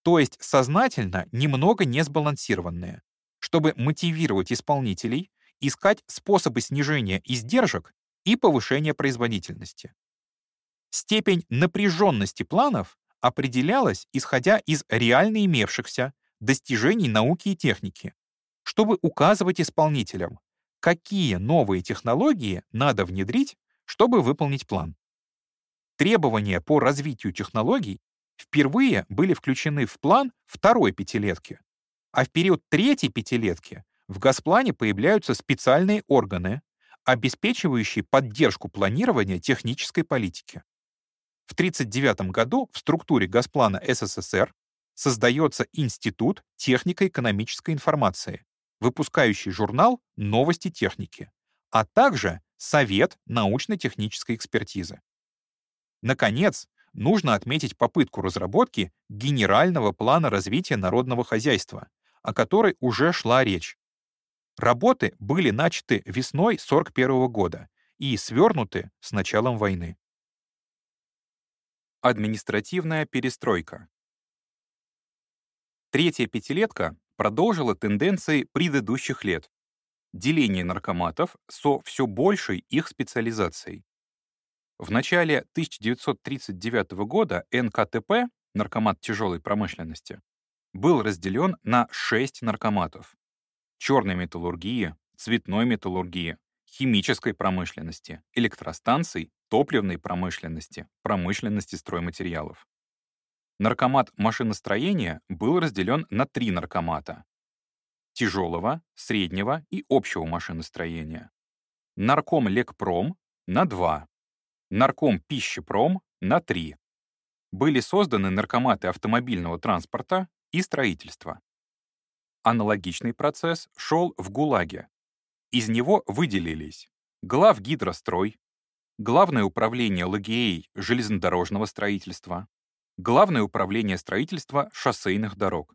то есть сознательно немного не сбалансированные, чтобы мотивировать исполнителей искать способы снижения издержек и повышения производительности. Степень напряженности планов определялась, исходя из реально имевшихся достижений науки и техники, чтобы указывать исполнителям, какие новые технологии надо внедрить, чтобы выполнить план. Требования по развитию технологий впервые были включены в план второй пятилетки, а в период третьей пятилетки в Госплане появляются специальные органы, обеспечивающие поддержку планирования технической политики. В 1939 году в структуре Госплана СССР создается Институт технико-экономической информации, выпускающий журнал «Новости техники», а также Совет научно-технической экспертизы. Наконец, нужно отметить попытку разработки генерального плана развития народного хозяйства, о которой уже шла речь. Работы были начаты весной 1941 года и свернуты с началом войны. Административная перестройка. Третья пятилетка продолжила тенденции предыдущих лет. Деление наркоматов со все большей их специализацией. В начале 1939 года НКТП, наркомат тяжелой промышленности, был разделен на шесть наркоматов. Черной металлургии, цветной металлургии, химической промышленности, электростанций, топливной промышленности, промышленности стройматериалов. Наркомат машиностроения был разделен на три наркомата — тяжелого, среднего и общего машиностроения. Нарком Лекпром — на два. Нарком Пищепром — на три. Были созданы наркоматы автомобильного транспорта и строительства. Аналогичный процесс шел в ГУЛАГе. Из него выделились глав гидрострой, Главное управление ЛГИ железнодорожного строительства, Главное управление строительства шоссейных дорог.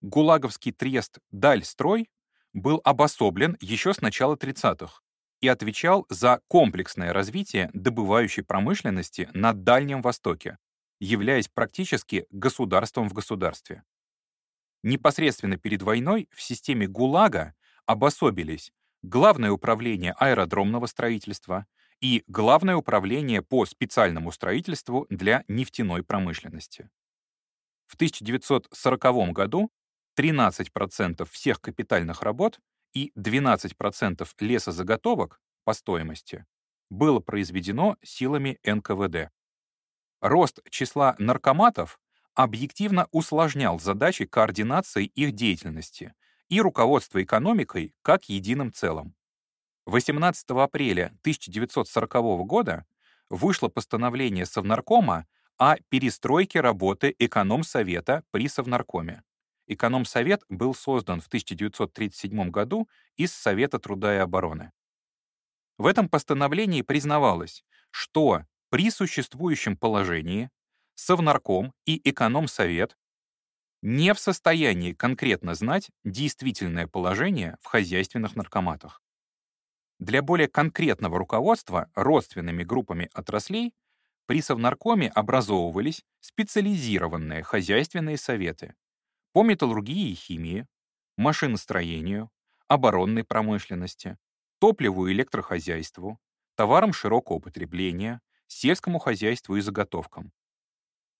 Гулаговский трест «Дальстрой» был обособлен еще с начала 30-х и отвечал за комплексное развитие добывающей промышленности на Дальнем Востоке, являясь практически государством в государстве. Непосредственно перед войной в системе ГУЛАГа обособились Главное управление аэродромного строительства, и Главное управление по специальному строительству для нефтяной промышленности. В 1940 году 13% всех капитальных работ и 12% лесозаготовок по стоимости было произведено силами НКВД. Рост числа наркоматов объективно усложнял задачи координации их деятельности и руководства экономикой как единым целым. 18 апреля 1940 года вышло постановление Совнаркома о перестройке работы Экономсовета при Совнаркоме. Экономсовет был создан в 1937 году из Совета труда и обороны. В этом постановлении признавалось, что при существующем положении Совнарком и Экономсовет не в состоянии конкретно знать действительное положение в хозяйственных наркоматах. Для более конкретного руководства родственными группами отраслей при Совнаркоме образовывались специализированные хозяйственные советы по металлургии и химии, машиностроению, оборонной промышленности, топливу и электрохозяйству, товарам широкого потребления, сельскому хозяйству и заготовкам.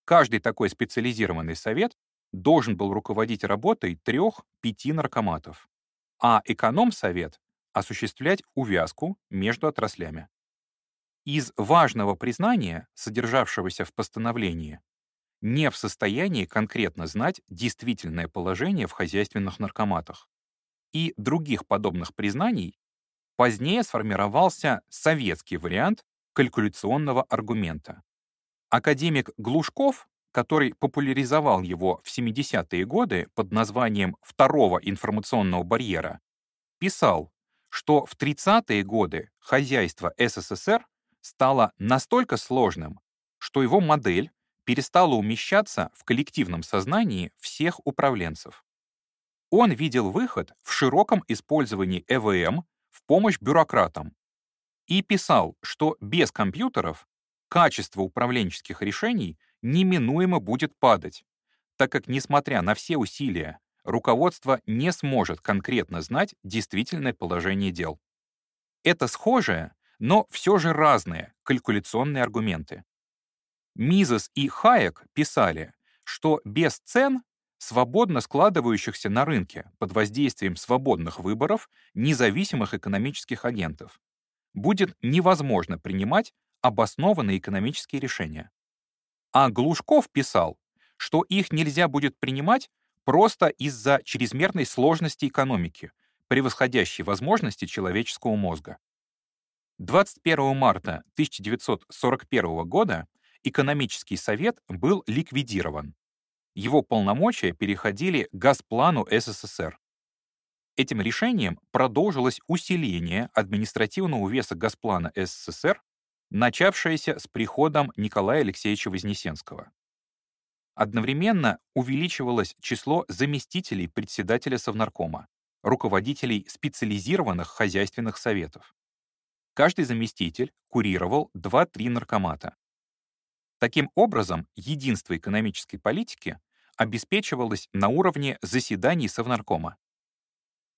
Каждый такой специализированный совет должен был руководить работой трех-пяти наркоматов, а эконом-совет осуществлять увязку между отраслями. Из важного признания, содержавшегося в постановлении, не в состоянии конкретно знать действительное положение в хозяйственных наркоматах. И других подобных признаний позднее сформировался советский вариант калькуляционного аргумента. Академик Глушков, который популяризовал его в 70-е годы под названием «второго информационного барьера», писал, что в 30-е годы хозяйство СССР стало настолько сложным, что его модель перестала умещаться в коллективном сознании всех управленцев. Он видел выход в широком использовании ЭВМ в помощь бюрократам и писал, что без компьютеров качество управленческих решений неминуемо будет падать, так как, несмотря на все усилия руководство не сможет конкретно знать действительное положение дел. Это схожие, но все же разные калькуляционные аргументы. Мизес и Хайек писали, что без цен, свободно складывающихся на рынке под воздействием свободных выборов независимых экономических агентов, будет невозможно принимать обоснованные экономические решения. А Глушков писал, что их нельзя будет принимать просто из-за чрезмерной сложности экономики, превосходящей возможности человеческого мозга. 21 марта 1941 года экономический совет был ликвидирован. Его полномочия переходили Газплану СССР. Этим решением продолжилось усиление административного веса Газплана СССР, начавшееся с приходом Николая Алексеевича Вознесенского. Одновременно увеличивалось число заместителей председателя Совнаркома, руководителей специализированных хозяйственных советов. Каждый заместитель курировал 2-3 наркомата. Таким образом, единство экономической политики обеспечивалось на уровне заседаний Совнаркома.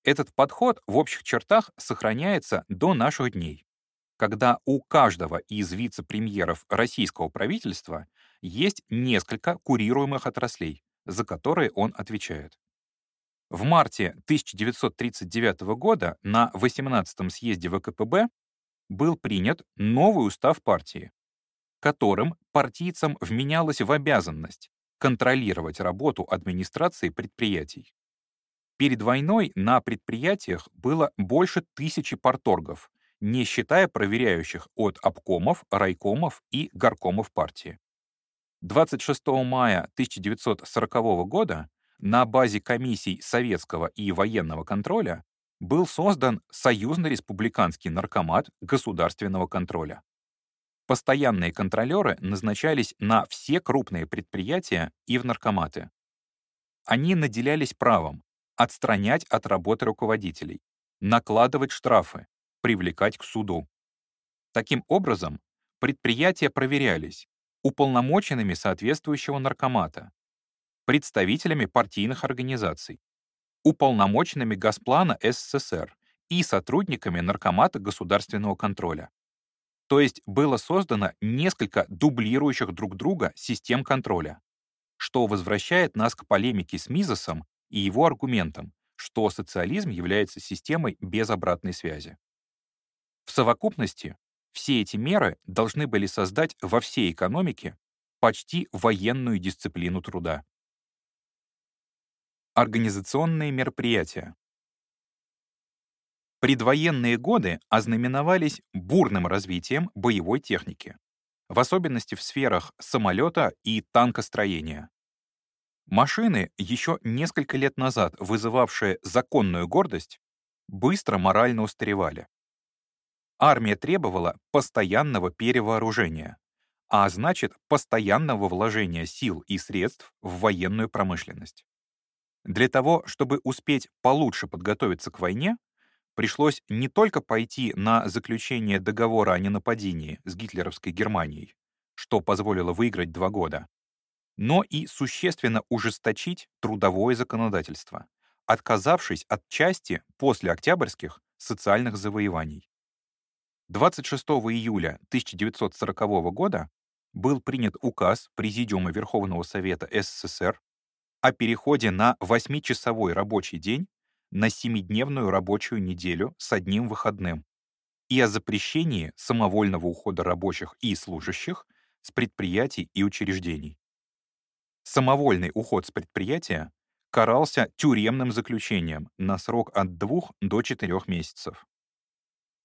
Этот подход в общих чертах сохраняется до наших дней, когда у каждого из вице-премьеров российского правительства есть несколько курируемых отраслей, за которые он отвечает. В марте 1939 года на 18-м съезде ВКПБ был принят новый устав партии, которым партийцам вменялось в обязанность контролировать работу администрации предприятий. Перед войной на предприятиях было больше тысячи порторгов, не считая проверяющих от обкомов, райкомов и горкомов партии. 26 мая 1940 года на базе комиссий советского и военного контроля был создан Союзно-республиканский наркомат государственного контроля. Постоянные контролеры назначались на все крупные предприятия и в наркоматы. Они наделялись правом отстранять от работы руководителей, накладывать штрафы, привлекать к суду. Таким образом, предприятия проверялись уполномоченными соответствующего наркомата, представителями партийных организаций, уполномоченными Газплана СССР и сотрудниками Наркомата государственного контроля. То есть было создано несколько дублирующих друг друга систем контроля, что возвращает нас к полемике с Мизосом и его аргументам, что социализм является системой без обратной связи. В совокупности все эти меры должны были создать во всей экономике почти военную дисциплину труда. Организационные мероприятия. Предвоенные годы ознаменовались бурным развитием боевой техники, в особенности в сферах самолета и танкостроения. Машины, еще несколько лет назад вызывавшие законную гордость, быстро морально устаревали. Армия требовала постоянного перевооружения, а значит, постоянного вложения сил и средств в военную промышленность. Для того, чтобы успеть получше подготовиться к войне, пришлось не только пойти на заключение договора о ненападении с гитлеровской Германией, что позволило выиграть два года, но и существенно ужесточить трудовое законодательство, отказавшись от части после октябрьских социальных завоеваний. 26 июля 1940 года был принят указ Президиума Верховного Совета СССР о переходе на 8-часовой рабочий день на 7-дневную рабочую неделю с одним выходным и о запрещении самовольного ухода рабочих и служащих с предприятий и учреждений. Самовольный уход с предприятия карался тюремным заключением на срок от 2 до 4 месяцев.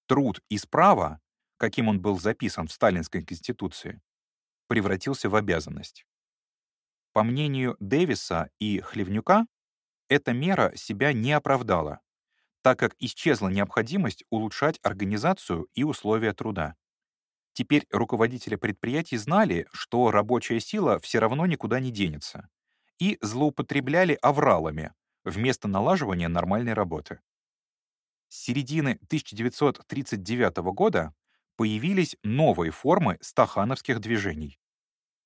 Труд из права, каким он был записан в Сталинской Конституции, превратился в обязанность. По мнению Дэвиса и Хлевнюка, эта мера себя не оправдала, так как исчезла необходимость улучшать организацию и условия труда. Теперь руководители предприятий знали, что рабочая сила все равно никуда не денется, и злоупотребляли авралами вместо налаживания нормальной работы. С середины 1939 года появились новые формы стахановских движений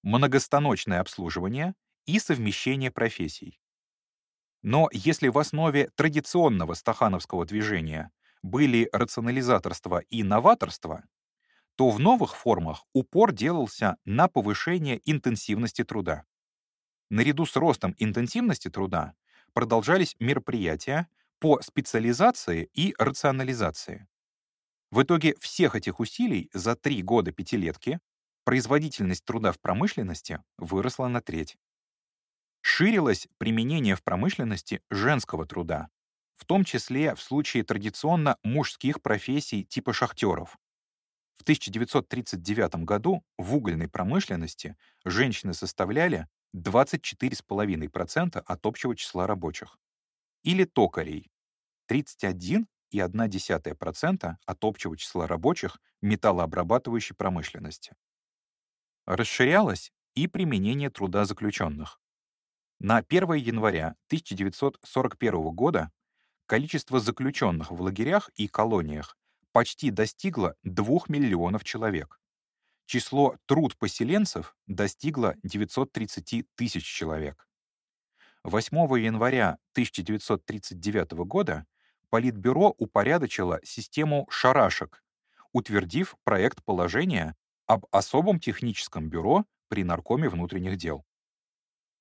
многостаночное обслуживание и совмещение профессий. Но если в основе традиционного стахановского движения были рационализаторство и новаторство, то в новых формах упор делался на повышение интенсивности труда. Наряду с ростом интенсивности труда продолжались мероприятия по специализации и рационализации. В итоге всех этих усилий за три года пятилетки Производительность труда в промышленности выросла на треть. Ширилось применение в промышленности женского труда, в том числе в случае традиционно мужских профессий типа шахтеров. В 1939 году в угольной промышленности женщины составляли 24,5% от общего числа рабочих. Или токарей 31,1% от общего числа рабочих металлообрабатывающей промышленности. Расширялось и применение труда заключенных. На 1 января 1941 года количество заключенных в лагерях и колониях почти достигло 2 миллионов человек. Число труд-поселенцев достигло 930 тысяч человек. 8 января 1939 года Политбюро упорядочило систему шарашек, утвердив проект положения об особом техническом бюро при Наркоме внутренних дел.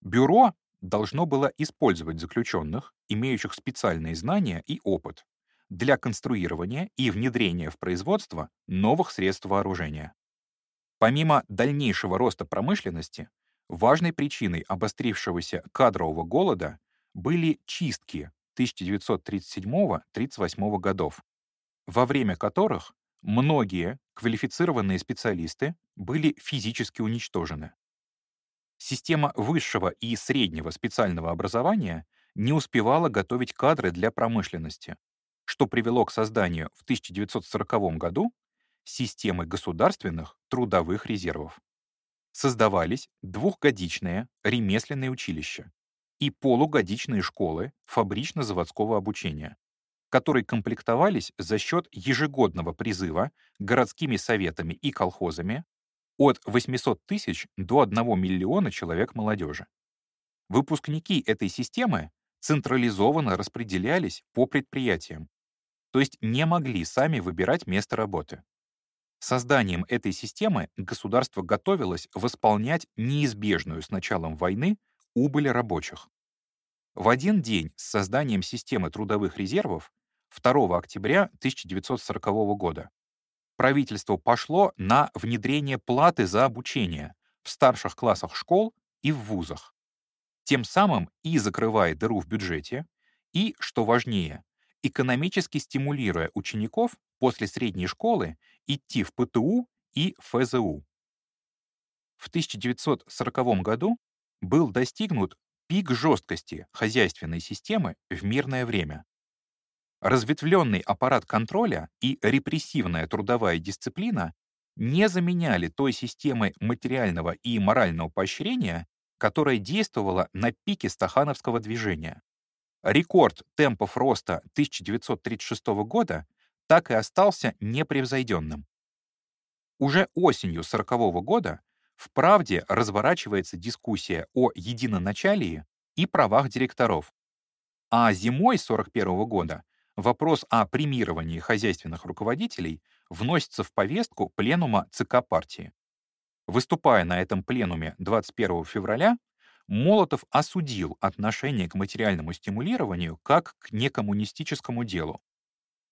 Бюро должно было использовать заключенных, имеющих специальные знания и опыт, для конструирования и внедрения в производство новых средств вооружения. Помимо дальнейшего роста промышленности, важной причиной обострившегося кадрового голода были чистки 1937-38 годов, во время которых многие квалифицированные специалисты были физически уничтожены. Система высшего и среднего специального образования не успевала готовить кадры для промышленности, что привело к созданию в 1940 году системы государственных трудовых резервов. Создавались двухгодичные ремесленные училища и полугодичные школы фабрично-заводского обучения, которые комплектовались за счет ежегодного призыва городскими советами и колхозами от 800 тысяч до 1 миллиона человек молодежи. Выпускники этой системы централизованно распределялись по предприятиям, то есть не могли сами выбирать место работы. Созданием этой системы государство готовилось восполнять неизбежную с началом войны убыль рабочих. В один день с созданием системы трудовых резервов 2 октября 1940 года правительство пошло на внедрение платы за обучение в старших классах школ и в вузах, тем самым и закрывая дыру в бюджете, и, что важнее, экономически стимулируя учеников после средней школы идти в ПТУ и ФЗУ. В 1940 году был достигнут пик жесткости хозяйственной системы в мирное время. Разветвленный аппарат контроля и репрессивная трудовая дисциплина не заменяли той системы материального и морального поощрения, которая действовала на пике стахановского движения. Рекорд темпов роста 1936 года так и остался непревзойденным. Уже осенью 1940 года в «Правде» разворачивается дискуссия о единоначалии и правах директоров. А зимой 1941 года вопрос о премировании хозяйственных руководителей вносится в повестку пленума ЦК партии. Выступая на этом пленуме 21 февраля, Молотов осудил отношение к материальному стимулированию как к некоммунистическому делу.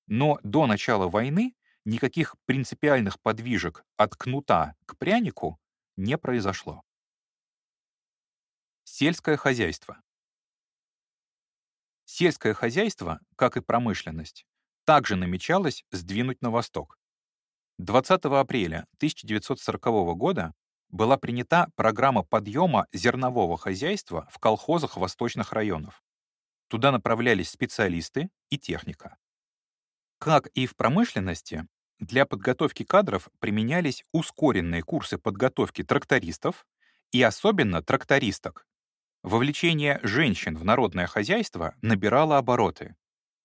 Но до начала войны никаких принципиальных подвижек от кнута к прянику не произошло. Сельское хозяйство. Сельское хозяйство, как и промышленность, также намечалось сдвинуть на восток. 20 апреля 1940 года была принята программа подъема зернового хозяйства в колхозах восточных районов. Туда направлялись специалисты и техника. Как и в промышленности, для подготовки кадров применялись ускоренные курсы подготовки трактористов и особенно трактористок. Вовлечение женщин в народное хозяйство набирало обороты.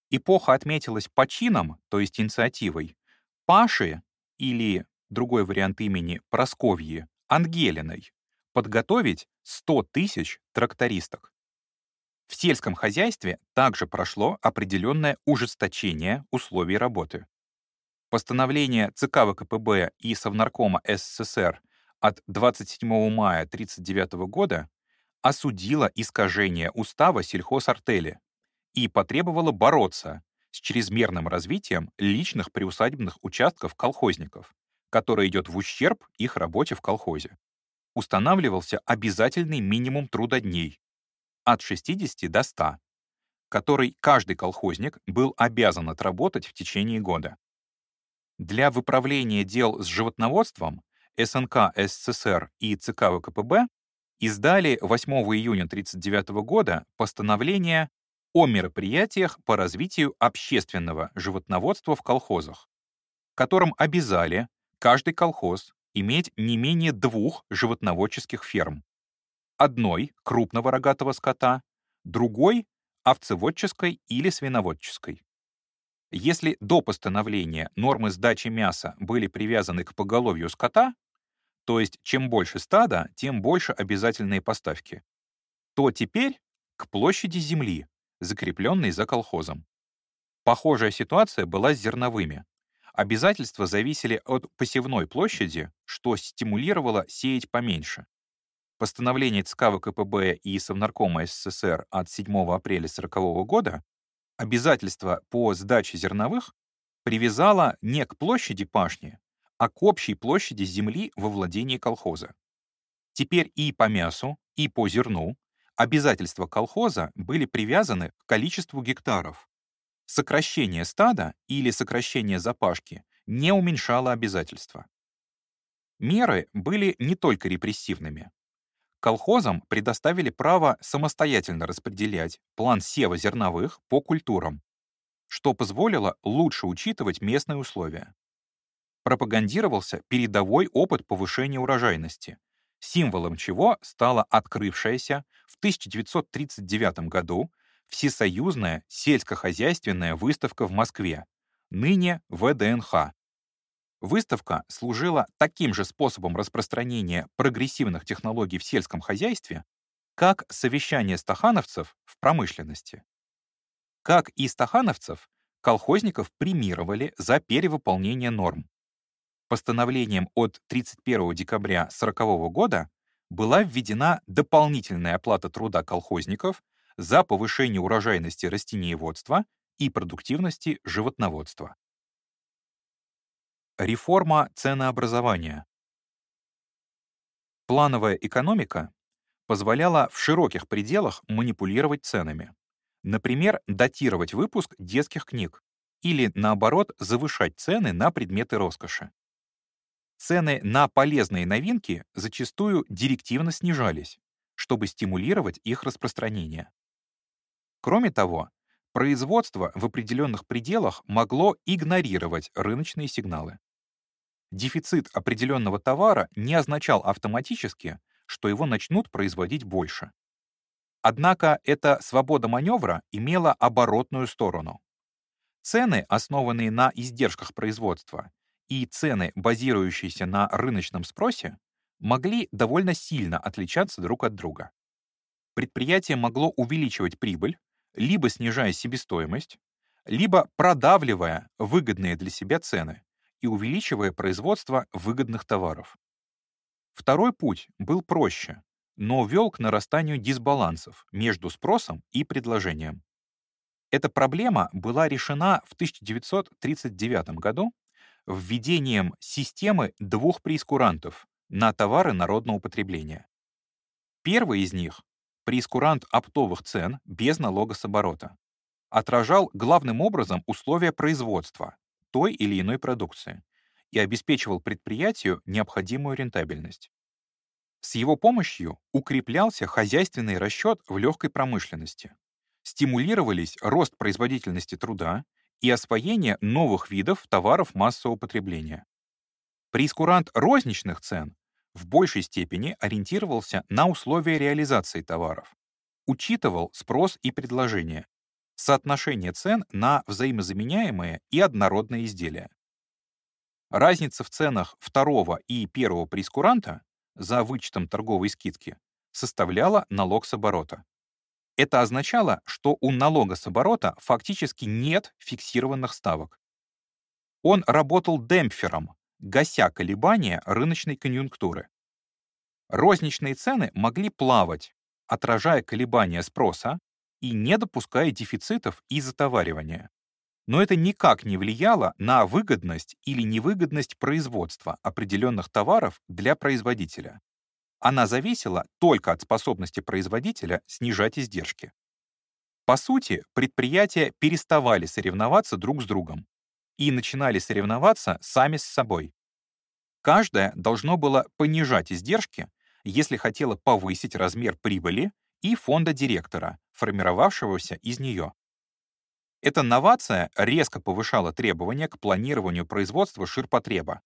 Эпоха отметилась почином, то есть инициативой, Паши или другой вариант имени Просковьи Ангелиной подготовить 100 тысяч трактористок. В сельском хозяйстве также прошло определенное ужесточение условий работы. Постановление ЦК ВКПБ и Совнаркома СССР от 27 мая 1939 года осудило искажение устава сельхозартели и потребовало бороться с чрезмерным развитием личных приусадебных участков колхозников, которая идет в ущерб их работе в колхозе. Устанавливался обязательный минимум трудодней от 60 до 100, который каждый колхозник был обязан отработать в течение года. Для выправления дел с животноводством СНК СССР и ЦК ВКПБ издали 8 июня 1939 года постановление о мероприятиях по развитию общественного животноводства в колхозах, которым обязали каждый колхоз иметь не менее двух животноводческих ферм. Одной — крупного рогатого скота, другой — овцеводческой или свиноводческой. Если до постановления нормы сдачи мяса были привязаны к поголовью скота, то есть чем больше стада, тем больше обязательные поставки, то теперь к площади земли, закрепленной за колхозом. Похожая ситуация была с зерновыми. Обязательства зависели от посевной площади, что стимулировало сеять поменьше. Постановление ЦК ВКПБ и Совнаркома СССР от 7 апреля 1940 года обязательство по сдаче зерновых привязало не к площади пашни, а к общей площади земли во владении колхоза. Теперь и по мясу, и по зерну обязательства колхоза были привязаны к количеству гектаров. Сокращение стада или сокращение запашки не уменьшало обязательства. Меры были не только репрессивными. Колхозам предоставили право самостоятельно распределять план сева зерновых по культурам, что позволило лучше учитывать местные условия пропагандировался передовой опыт повышения урожайности, символом чего стала открывшаяся в 1939 году Всесоюзная сельскохозяйственная выставка в Москве, ныне ВДНХ. Выставка служила таким же способом распространения прогрессивных технологий в сельском хозяйстве, как совещание стахановцев в промышленности. Как и стахановцев, колхозников премировали за перевыполнение норм постановлением от 31 декабря 1940 года была введена дополнительная оплата труда колхозников за повышение урожайности растениеводства и продуктивности животноводства. Реформа ценообразования. Плановая экономика позволяла в широких пределах манипулировать ценами. Например, датировать выпуск детских книг или, наоборот, завышать цены на предметы роскоши цены на полезные новинки зачастую директивно снижались, чтобы стимулировать их распространение. Кроме того, производство в определенных пределах могло игнорировать рыночные сигналы. Дефицит определенного товара не означал автоматически, что его начнут производить больше. Однако эта свобода маневра имела оборотную сторону. Цены, основанные на издержках производства, и цены, базирующиеся на рыночном спросе, могли довольно сильно отличаться друг от друга. Предприятие могло увеличивать прибыль, либо снижая себестоимость, либо продавливая выгодные для себя цены и увеличивая производство выгодных товаров. Второй путь был проще, но вел к нарастанию дисбалансов между спросом и предложением. Эта проблема была решена в 1939 году введением системы двух прескурантов на товары народного потребления. Первый из них, прескурант оптовых цен без налога с оборота, отражал главным образом условия производства той или иной продукции и обеспечивал предприятию необходимую рентабельность. С его помощью укреплялся хозяйственный расчет в легкой промышленности, стимулировались рост производительности труда и освоение новых видов товаров массового потребления. Прескурант розничных цен в большей степени ориентировался на условия реализации товаров, учитывал спрос и предложение, соотношение цен на взаимозаменяемые и однородные изделия. Разница в ценах второго и первого прескуранта за вычетом торговой скидки составляла налог с оборота. Это означало, что у налога с оборота фактически нет фиксированных ставок. Он работал демпфером, гася колебания рыночной конъюнктуры. Розничные цены могли плавать, отражая колебания спроса и не допуская дефицитов и затоваривания. Но это никак не влияло на выгодность или невыгодность производства определенных товаров для производителя. Она зависела только от способности производителя снижать издержки. По сути, предприятия переставали соревноваться друг с другом и начинали соревноваться сами с собой. Каждое должно было понижать издержки, если хотело повысить размер прибыли и фонда директора, формировавшегося из нее. Эта новация резко повышала требования к планированию производства ширпотреба,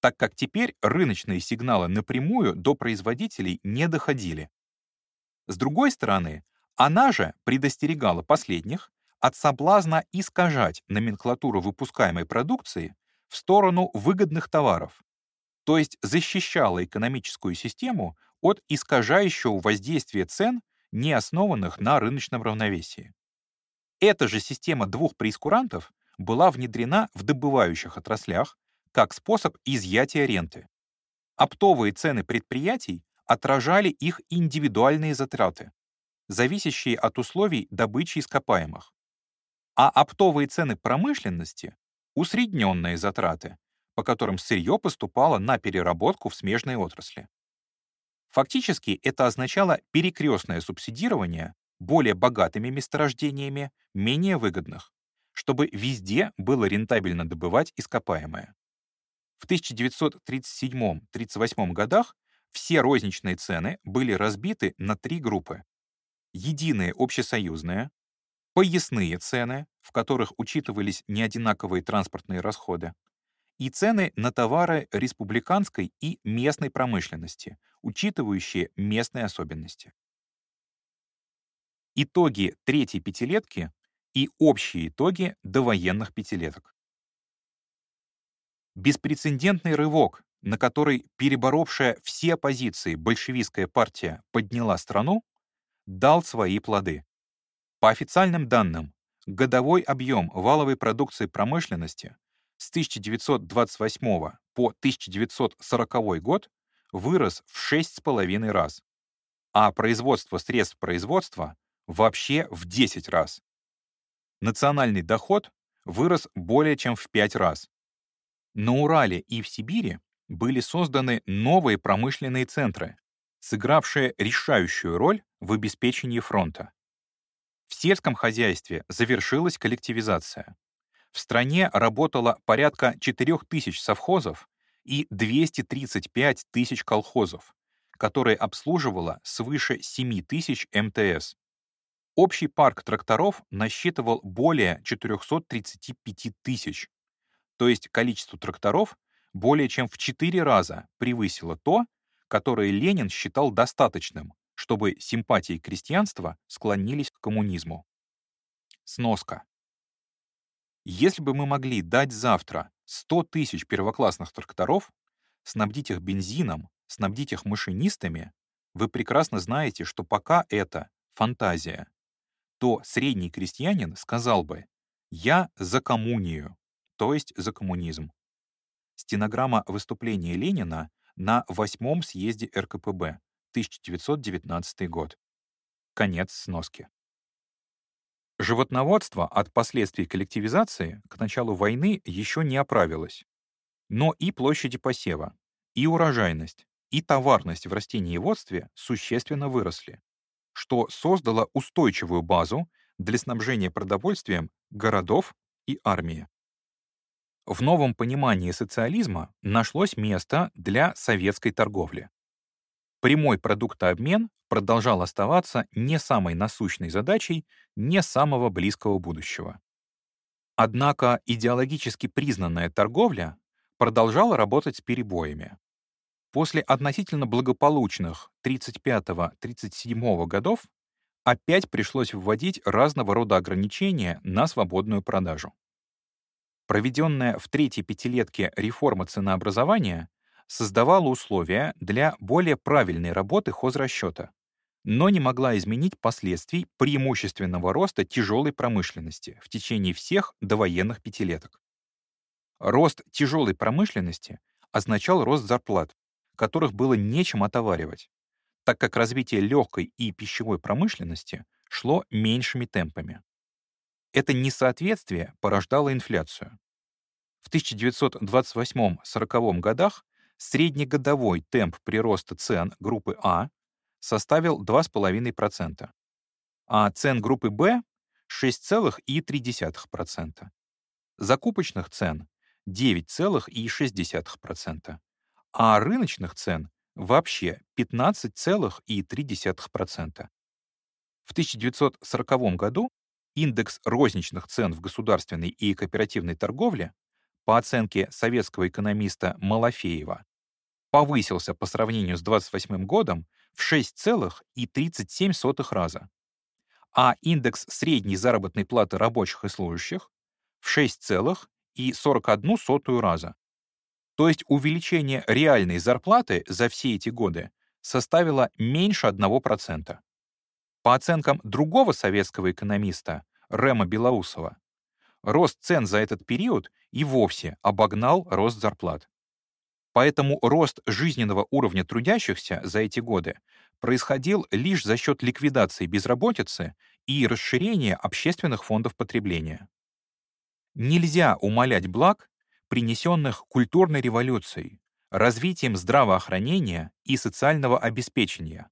так как теперь рыночные сигналы напрямую до производителей не доходили. С другой стороны, она же предостерегала последних от соблазна искажать номенклатуру выпускаемой продукции в сторону выгодных товаров, то есть защищала экономическую систему от искажающего воздействия цен, не основанных на рыночном равновесии. Эта же система двух преискурантов была внедрена в добывающих отраслях как способ изъятия ренты. Оптовые цены предприятий отражали их индивидуальные затраты, зависящие от условий добычи ископаемых. А оптовые цены промышленности — усредненные затраты, по которым сырье поступало на переработку в смежной отрасли. Фактически это означало перекрестное субсидирование более богатыми месторождениями, менее выгодных, чтобы везде было рентабельно добывать ископаемое. В 1937-38 годах все розничные цены были разбиты на три группы. Единые общесоюзные, поясные цены, в которых учитывались неодинаковые транспортные расходы, и цены на товары республиканской и местной промышленности, учитывающие местные особенности. Итоги третьей пятилетки и общие итоги довоенных пятилеток. Беспрецедентный рывок, на который переборовшая все оппозиции большевистская партия подняла страну, дал свои плоды. По официальным данным, годовой объем валовой продукции промышленности с 1928 по 1940 год вырос в 6,5 раз, а производство средств производства вообще в 10 раз. Национальный доход вырос более чем в 5 раз. На Урале и в Сибири были созданы новые промышленные центры, сыгравшие решающую роль в обеспечении фронта. В сельском хозяйстве завершилась коллективизация. В стране работало порядка 4000 совхозов и 235 тысяч колхозов, которые обслуживало свыше 7 тысяч МТС. Общий парк тракторов насчитывал более 435 тысяч, то есть количество тракторов более чем в 4 раза превысило то, которое Ленин считал достаточным, чтобы симпатии крестьянства склонились к коммунизму. Сноска. Если бы мы могли дать завтра 100 тысяч первоклассных тракторов, снабдить их бензином, снабдить их машинистами, вы прекрасно знаете, что пока это фантазия, то средний крестьянин сказал бы «я за коммунию», то есть за коммунизм. Стенограмма выступления Ленина на восьмом съезде РКПБ, 1919 год. Конец сноски. Животноводство от последствий коллективизации к началу войны еще не оправилось. Но и площади посева, и урожайность, и товарность в растениеводстве существенно выросли что создало устойчивую базу для снабжения продовольствием городов и армии. В новом понимании социализма нашлось место для советской торговли. Прямой продуктообмен продолжал оставаться не самой насущной задачей не самого близкого будущего. Однако идеологически признанная торговля продолжала работать с перебоями. После относительно благополучных 35-37 годов опять пришлось вводить разного рода ограничения на свободную продажу. Проведенная в третьей пятилетке реформа ценообразования создавала условия для более правильной работы хозрасчета, но не могла изменить последствий преимущественного роста тяжелой промышленности в течение всех довоенных пятилеток. Рост тяжелой промышленности означал рост зарплат, которых было нечем отоваривать, так как развитие легкой и пищевой промышленности шло меньшими темпами. Это несоответствие порождало инфляцию. В 1928-40 годах среднегодовой темп прироста цен группы А составил 2,5%, а цен группы Б — 6,3%. Закупочных цен — 9,6%, а рыночных цен — вообще 15,3%. В 1940 году индекс розничных цен в государственной и кооперативной торговле, по оценке советского экономиста Малафеева, повысился по сравнению с 28 годом в 6,37 раза, а индекс средней заработной платы рабочих и служащих в 6,41 раза. То есть увеличение реальной зарплаты за все эти годы составило меньше 1%. По оценкам другого советского экономиста, Рема Белоусова, рост цен за этот период и вовсе обогнал рост зарплат. Поэтому рост жизненного уровня трудящихся за эти годы происходил лишь за счет ликвидации безработицы и расширения общественных фондов потребления. Нельзя умалять благ, принесенных культурной революцией, развитием здравоохранения и социального обеспечения.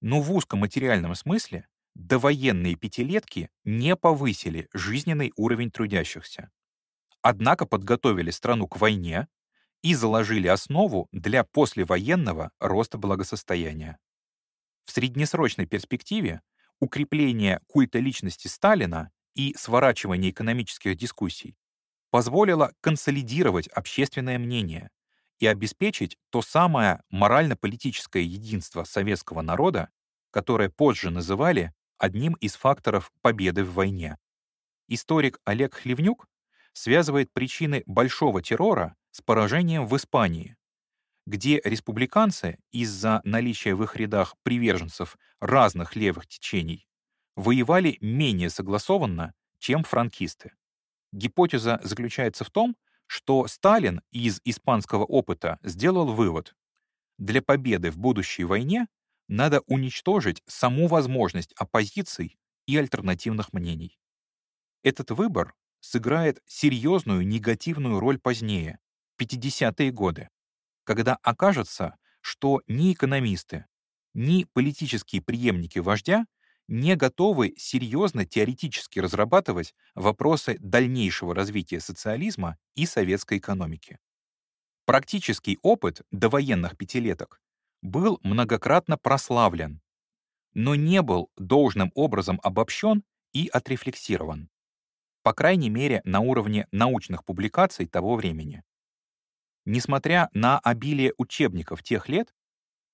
Но в узком материальном смысле довоенные пятилетки не повысили жизненный уровень трудящихся. Однако подготовили страну к войне и заложили основу для послевоенного роста благосостояния. В среднесрочной перспективе укрепление культа личности Сталина и сворачивание экономических дискуссий позволило консолидировать общественное мнение и обеспечить то самое морально-политическое единство советского народа, которое позже называли одним из факторов победы в войне. Историк Олег Хлевнюк связывает причины большого террора с поражением в Испании, где республиканцы из-за наличия в их рядах приверженцев разных левых течений воевали менее согласованно, чем франкисты. Гипотеза заключается в том, что Сталин из испанского опыта сделал вывод. Для победы в будущей войне надо уничтожить саму возможность оппозиций и альтернативных мнений. Этот выбор сыграет серьезную негативную роль позднее, 50-е годы, когда окажется, что ни экономисты, ни политические преемники вождя не готовы серьезно теоретически разрабатывать вопросы дальнейшего развития социализма и советской экономики. Практический опыт довоенных пятилеток был многократно прославлен, но не был должным образом обобщен и отрефлексирован, по крайней мере на уровне научных публикаций того времени. Несмотря на обилие учебников тех лет,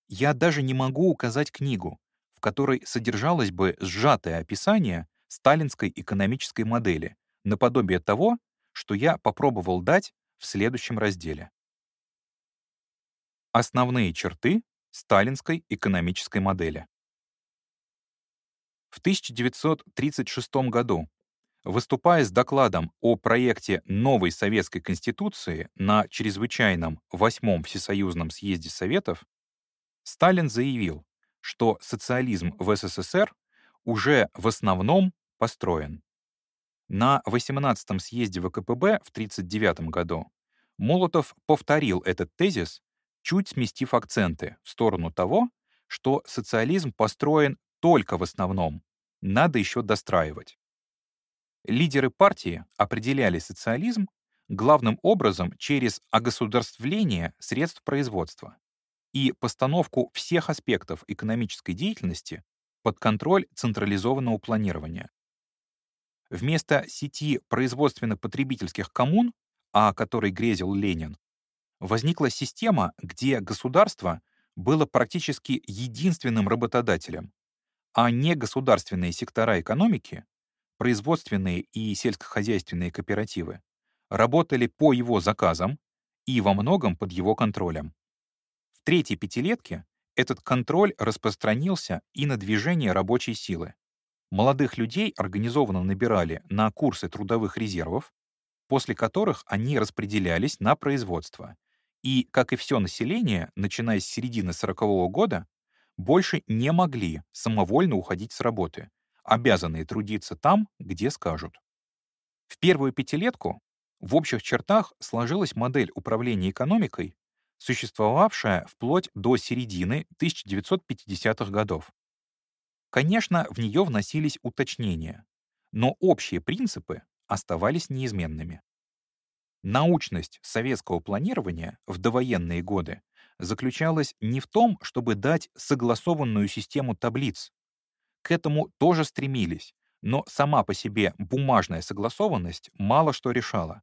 я даже не могу указать книгу, которой содержалось бы сжатое описание сталинской экономической модели, наподобие того, что я попробовал дать в следующем разделе. Основные черты сталинской экономической модели. В 1936 году, выступая с докладом о проекте новой Советской Конституции на чрезвычайном Восьмом Всесоюзном съезде Советов, Сталин заявил, что социализм в СССР уже в основном построен. На 18-м съезде ВКПБ в 1939 году Молотов повторил этот тезис, чуть сместив акценты в сторону того, что социализм построен только в основном, надо еще достраивать. Лидеры партии определяли социализм главным образом через огосударствление средств производства и постановку всех аспектов экономической деятельности под контроль централизованного планирования. Вместо сети производственно-потребительских коммун, о которой грезил Ленин, возникла система, где государство было практически единственным работодателем, а не государственные сектора экономики, производственные и сельскохозяйственные кооперативы, работали по его заказам и во многом под его контролем третьей пятилетке этот контроль распространился и на движение рабочей силы. Молодых людей организованно набирали на курсы трудовых резервов, после которых они распределялись на производство. И, как и все население, начиная с середины 40-го года, больше не могли самовольно уходить с работы, обязанные трудиться там, где скажут. В первую пятилетку в общих чертах сложилась модель управления экономикой, существовавшая вплоть до середины 1950-х годов. Конечно, в нее вносились уточнения, но общие принципы оставались неизменными. Научность советского планирования в довоенные годы заключалась не в том, чтобы дать согласованную систему таблиц. К этому тоже стремились, но сама по себе бумажная согласованность мало что решала.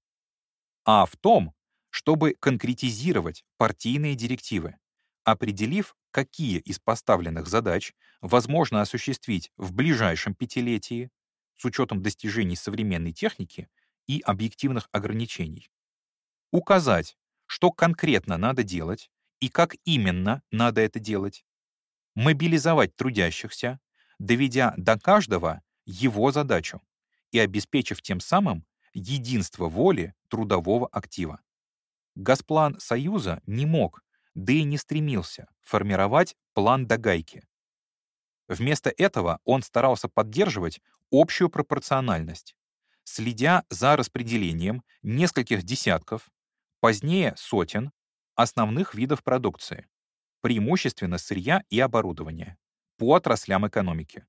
А в том, чтобы конкретизировать партийные директивы, определив, какие из поставленных задач возможно осуществить в ближайшем пятилетии с учетом достижений современной техники и объективных ограничений. Указать, что конкретно надо делать и как именно надо это делать. Мобилизовать трудящихся, доведя до каждого его задачу и обеспечив тем самым единство воли трудового актива. Госплан Союза не мог, да и не стремился формировать план до гайки. Вместо этого он старался поддерживать общую пропорциональность, следя за распределением нескольких десятков, позднее сотен, основных видов продукции, преимущественно сырья и оборудования, по отраслям экономики.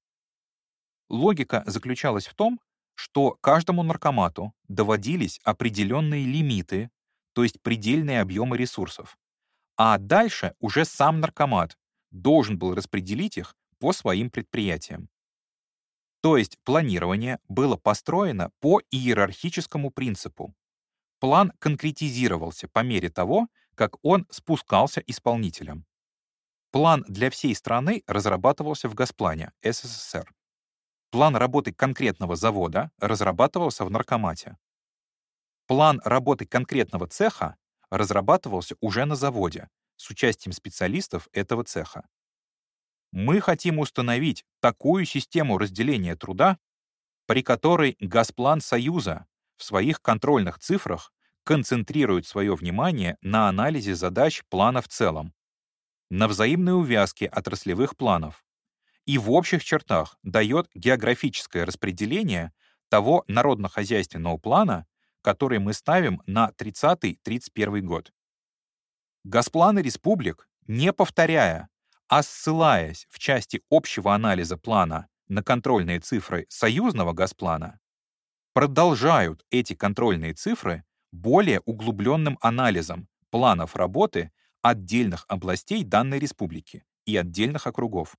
Логика заключалась в том, что каждому наркомату доводились определенные лимиты, то есть предельные объемы ресурсов, а дальше уже сам наркомат должен был распределить их по своим предприятиям. То есть планирование было построено по иерархическому принципу. План конкретизировался по мере того, как он спускался исполнителям. План для всей страны разрабатывался в Госплане, СССР. План работы конкретного завода разрабатывался в Наркомате. План работы конкретного цеха разрабатывался уже на заводе с участием специалистов этого цеха. Мы хотим установить такую систему разделения труда, при которой Газплан Союза в своих контрольных цифрах концентрирует свое внимание на анализе задач плана в целом, на взаимной увязке отраслевых планов, и в общих чертах дает географическое распределение того народно-хозяйственного плана, который мы ставим на 30-31 год. Госпланы республик, не повторяя, а ссылаясь в части общего анализа плана на контрольные цифры союзного госплана, продолжают эти контрольные цифры более углубленным анализом планов работы отдельных областей данной республики и отдельных округов.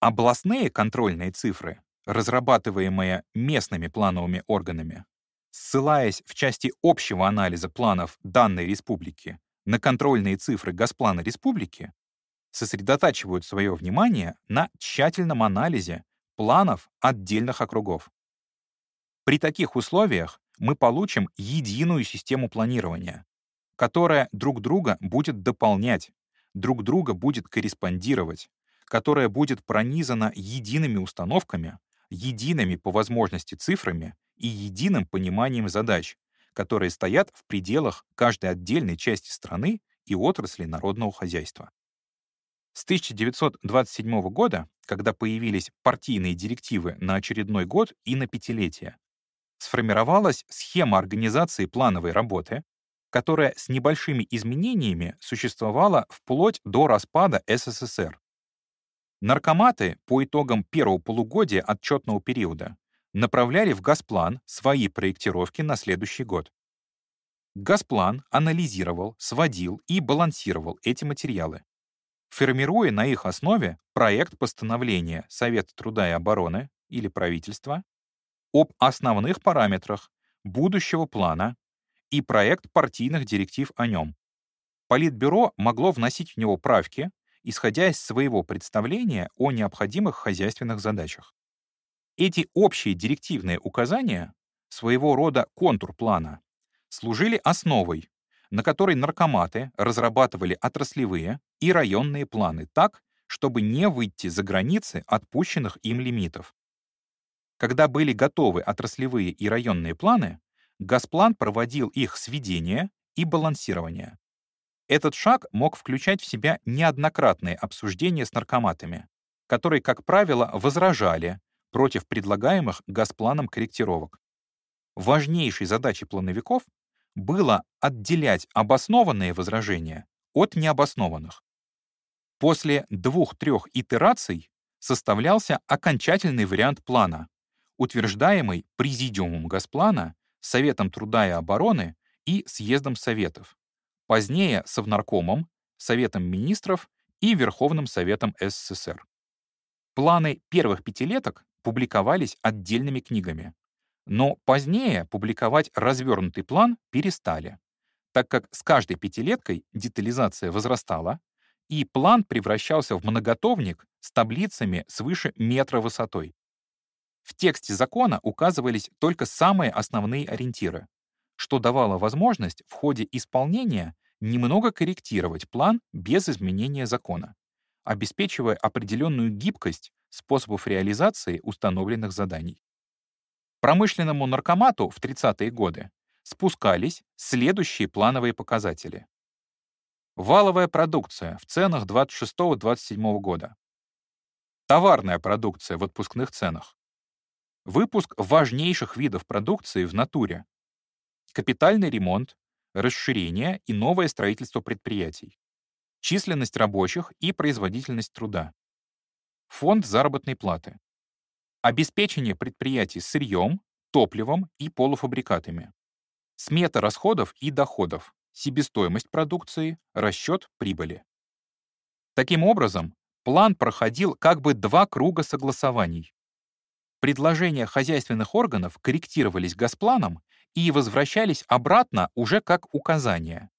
Областные контрольные цифры, разрабатываемые местными плановыми органами, ссылаясь в части общего анализа планов данной республики на контрольные цифры Госплана республики, сосредотачивают свое внимание на тщательном анализе планов отдельных округов. При таких условиях мы получим единую систему планирования, которая друг друга будет дополнять, друг друга будет корреспондировать, которая будет пронизана едиными установками, едиными по возможности цифрами и единым пониманием задач, которые стоят в пределах каждой отдельной части страны и отрасли народного хозяйства. С 1927 года, когда появились партийные директивы на очередной год и на пятилетие, сформировалась схема организации плановой работы, которая с небольшими изменениями существовала вплоть до распада СССР. Наркоматы по итогам первого полугодия отчетного периода направляли в Газплан свои проектировки на следующий год. Газплан анализировал, сводил и балансировал эти материалы, формируя на их основе проект постановления Совета труда и обороны или правительства об основных параметрах будущего плана и проект партийных директив о нем. Политбюро могло вносить в него правки, исходя из своего представления о необходимых хозяйственных задачах. Эти общие директивные указания, своего рода контур плана, служили основой, на которой наркоматы разрабатывали отраслевые и районные планы так, чтобы не выйти за границы отпущенных им лимитов. Когда были готовы отраслевые и районные планы, Газплан проводил их сведение и балансирование. Этот шаг мог включать в себя неоднократные обсуждения с наркоматами, которые, как правило, возражали, против предлагаемых Газпланом корректировок. Важнейшей задачей плановиков было отделять обоснованные возражения от необоснованных. После двух-трех итераций составлялся окончательный вариант плана, утверждаемый Президиумом Госплана, Советом труда и обороны и Съездом Советов, позднее Совнаркомом, Советом министров и Верховным Советом СССР. Планы первых пятилеток публиковались отдельными книгами, но позднее публиковать развернутый план перестали, так как с каждой пятилеткой детализация возрастала, и план превращался в многотовник с таблицами свыше метра высотой. В тексте закона указывались только самые основные ориентиры, что давало возможность в ходе исполнения немного корректировать план без изменения закона, обеспечивая определенную гибкость способов реализации установленных заданий. Промышленному наркомату в 30-е годы спускались следующие плановые показатели. Валовая продукция в ценах 26-27 года. Товарная продукция в отпускных ценах. Выпуск важнейших видов продукции в натуре. Капитальный ремонт, расширение и новое строительство предприятий. Численность рабочих и производительность труда. Фонд заработной платы. Обеспечение предприятий сырьем, топливом и полуфабрикатами. Смета расходов и доходов, себестоимость продукции, расчет прибыли. Таким образом, план проходил как бы два круга согласований. Предложения хозяйственных органов корректировались Госпланом и возвращались обратно уже как указания,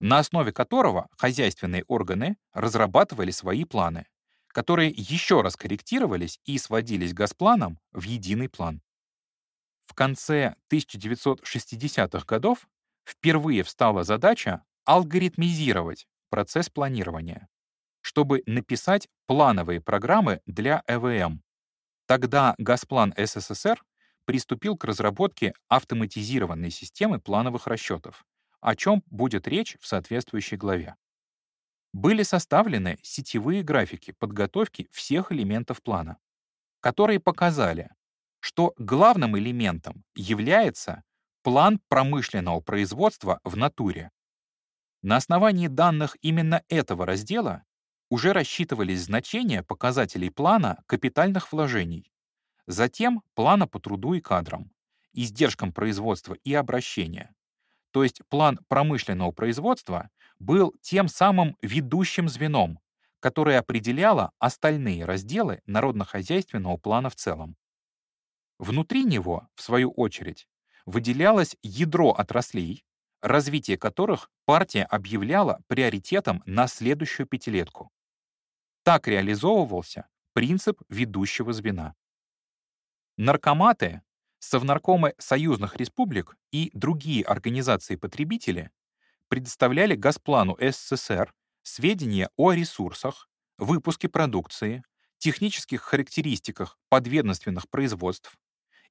на основе которого хозяйственные органы разрабатывали свои планы, которые еще раз корректировались и сводились Госпланом в единый план. В конце 1960-х годов впервые встала задача алгоритмизировать процесс планирования, чтобы написать плановые программы для ЭВМ. Тогда Газплан СССР приступил к разработке автоматизированной системы плановых расчетов, о чем будет речь в соответствующей главе. Были составлены сетевые графики подготовки всех элементов плана, которые показали, что главным элементом является план промышленного производства в натуре. На основании данных именно этого раздела уже рассчитывались значения показателей плана капитальных вложений, затем плана по труду и кадрам, издержкам производства и обращения. То есть план промышленного производства был тем самым ведущим звеном, которое определяло остальные разделы народно-хозяйственного плана в целом. Внутри него, в свою очередь, выделялось ядро отраслей, развитие которых партия объявляла приоритетом на следующую пятилетку. Так реализовывался принцип ведущего звена. Наркоматы, совнаркомы союзных республик и другие организации-потребители предоставляли Газплану СССР сведения о ресурсах, выпуске продукции, технических характеристиках подведомственных производств,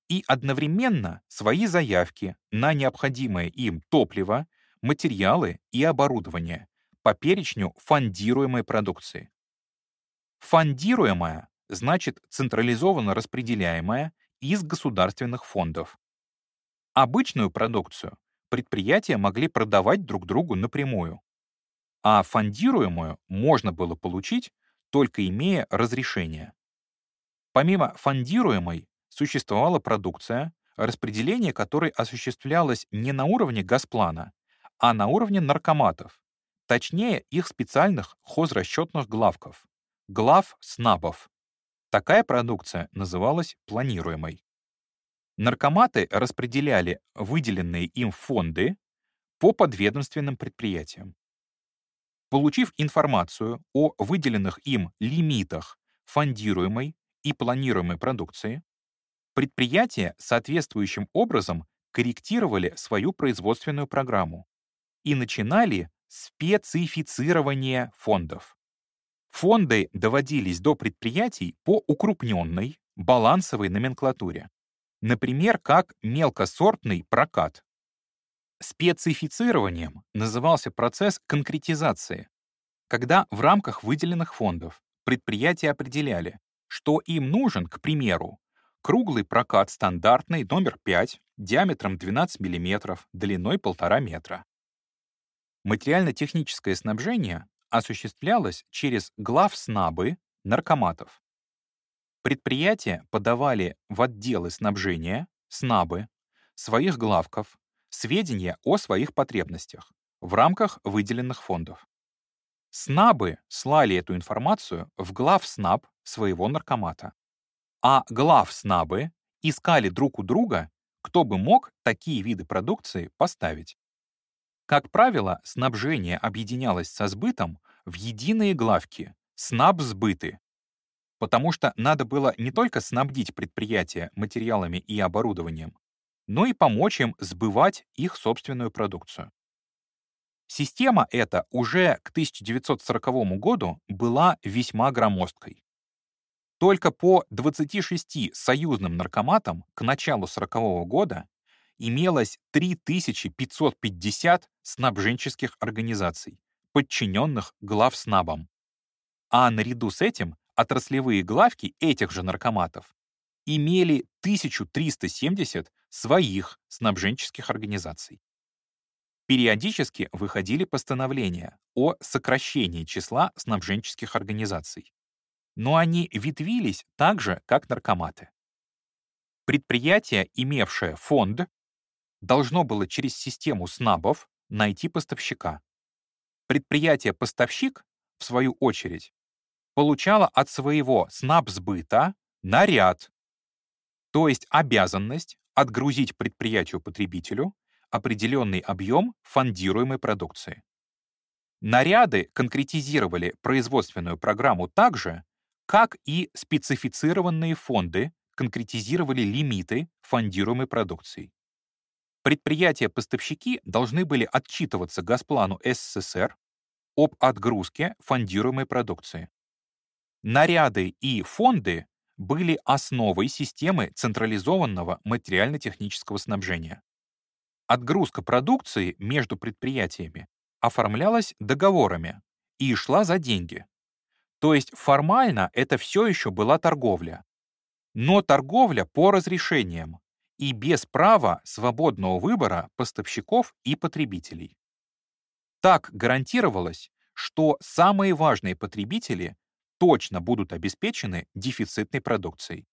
и одновременно свои заявки на необходимое им топливо, материалы и оборудование по перечню фондируемой продукции. Фондируемая значит централизованно распределяемая из государственных фондов. Обычную продукцию предприятия могли продавать друг другу напрямую, а фондируемую можно было получить, только имея разрешение. Помимо фондируемой, существовала продукция, распределение которой осуществлялось не на уровне Газплана, а на уровне наркоматов, точнее их специальных хозрасчетных главков, глав СНАПов. Такая продукция называлась планируемой. Наркоматы распределяли выделенные им фонды по подведомственным предприятиям. Получив информацию о выделенных им лимитах фондируемой и планируемой продукции, Предприятия соответствующим образом корректировали свою производственную программу и начинали специфицирование фондов. Фонды доводились до предприятий по укрупненной балансовой номенклатуре, например, как мелкосортный прокат. Специфицированием назывался процесс конкретизации, когда в рамках выделенных фондов предприятия определяли, что им нужен, к примеру, круглый прокат стандартный номер 5 диаметром 12 мм, длиной 1,5 метра. Материально-техническое снабжение осуществлялось через главснабы наркоматов. Предприятия подавали в отделы снабжения, снабы, своих главков, сведения о своих потребностях в рамках выделенных фондов. СНАБы слали эту информацию в глав СНАБ своего наркомата, а глав СНАБы искали друг у друга, кто бы мог такие виды продукции поставить. Как правило, снабжение объединялось со сбытом в единые главки СНАБ-сбыты, потому что надо было не только снабдить предприятия материалами и оборудованием, но и помочь им сбывать их собственную продукцию. Система эта уже к 1940 году была весьма громоздкой. Только по 26 союзным наркоматам к началу 40 года имелось 3550 снабженческих организаций, подчиненных главснабам. А наряду с этим отраслевые главки этих же наркоматов имели 1370 своих снабженческих организаций. Периодически выходили постановления о сокращении числа снабженческих организаций. Но они ветвились так же, как наркоматы. Предприятие, имевшее фонд, должно было через систему СНАБов найти поставщика. Предприятие-поставщик, в свою очередь, получало от своего СНАБ-сбыта наряд, то есть обязанность отгрузить предприятию-потребителю определенный объем фондируемой продукции. Наряды конкретизировали производственную программу так же, как и специфицированные фонды конкретизировали лимиты фондируемой продукции. Предприятия-поставщики должны были отчитываться Госплану СССР об отгрузке фондируемой продукции. Наряды и фонды были основой системы централизованного материально-технического снабжения. Отгрузка продукции между предприятиями оформлялась договорами и шла за деньги. То есть формально это все еще была торговля. Но торговля по разрешениям и без права свободного выбора поставщиков и потребителей. Так гарантировалось, что самые важные потребители точно будут обеспечены дефицитной продукцией.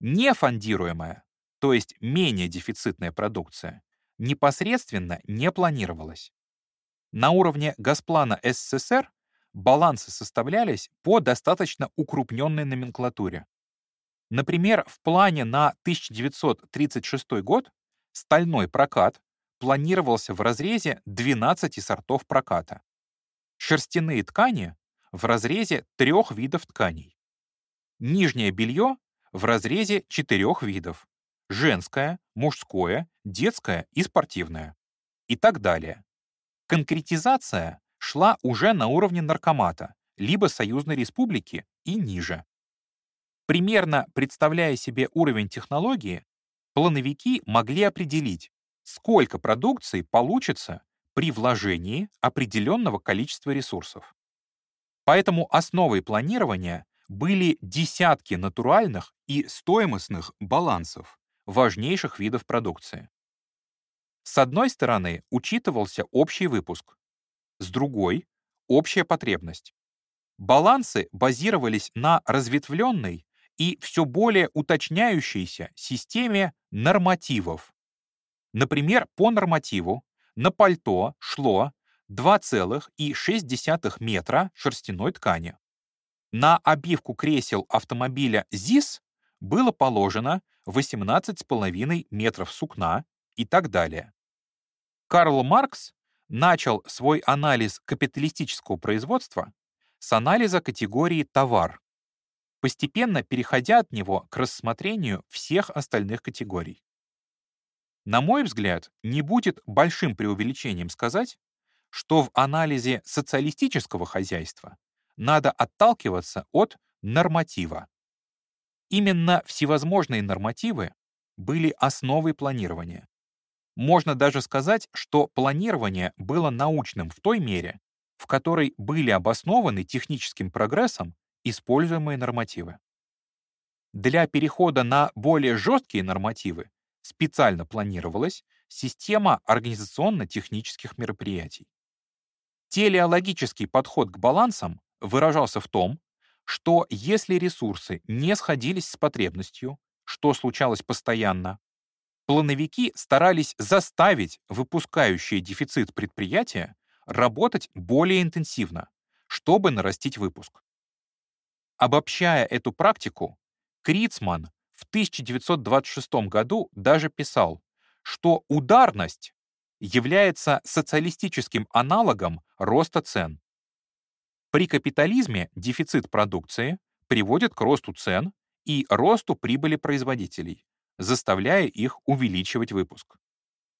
Нефондируемая, то есть менее дефицитная продукция, непосредственно не планировалось. На уровне Госплана СССР балансы составлялись по достаточно укрупненной номенклатуре. Например, в плане на 1936 год стальной прокат планировался в разрезе 12 сортов проката. Шерстяные ткани в разрезе трех видов тканей. Нижнее белье в разрезе четырех видов женское, мужское, детское и спортивное. И так далее. Конкретизация шла уже на уровне наркомата, либо союзной республики и ниже. Примерно представляя себе уровень технологии, плановики могли определить, сколько продукции получится при вложении определенного количества ресурсов. Поэтому основой планирования были десятки натуральных и стоимостных балансов, важнейших видов продукции. С одной стороны, учитывался общий выпуск, с другой — общая потребность. Балансы базировались на разветвленной и все более уточняющейся системе нормативов. Например, по нормативу на пальто шло 2,6 метра шерстяной ткани. На обивку кресел автомобиля ЗИС было положено 18,5 метров сукна и так далее. Карл Маркс начал свой анализ капиталистического производства с анализа категории «товар», постепенно переходя от него к рассмотрению всех остальных категорий. На мой взгляд, не будет большим преувеличением сказать, что в анализе социалистического хозяйства надо отталкиваться от норматива. Именно всевозможные нормативы были основой планирования. Можно даже сказать, что планирование было научным в той мере, в которой были обоснованы техническим прогрессом используемые нормативы. для перехода на более жесткие нормативы специально планировалась система организационно-технических мероприятий. Телеологический подход к балансам выражался в том, что если ресурсы не сходились с потребностью, что случалось постоянно, плановики старались заставить выпускающие дефицит предприятия работать более интенсивно, чтобы нарастить выпуск. Обобщая эту практику, Крицман в 1926 году даже писал, что ударность является социалистическим аналогом роста цен. При капитализме дефицит продукции приводит к росту цен и росту прибыли производителей, заставляя их увеличивать выпуск.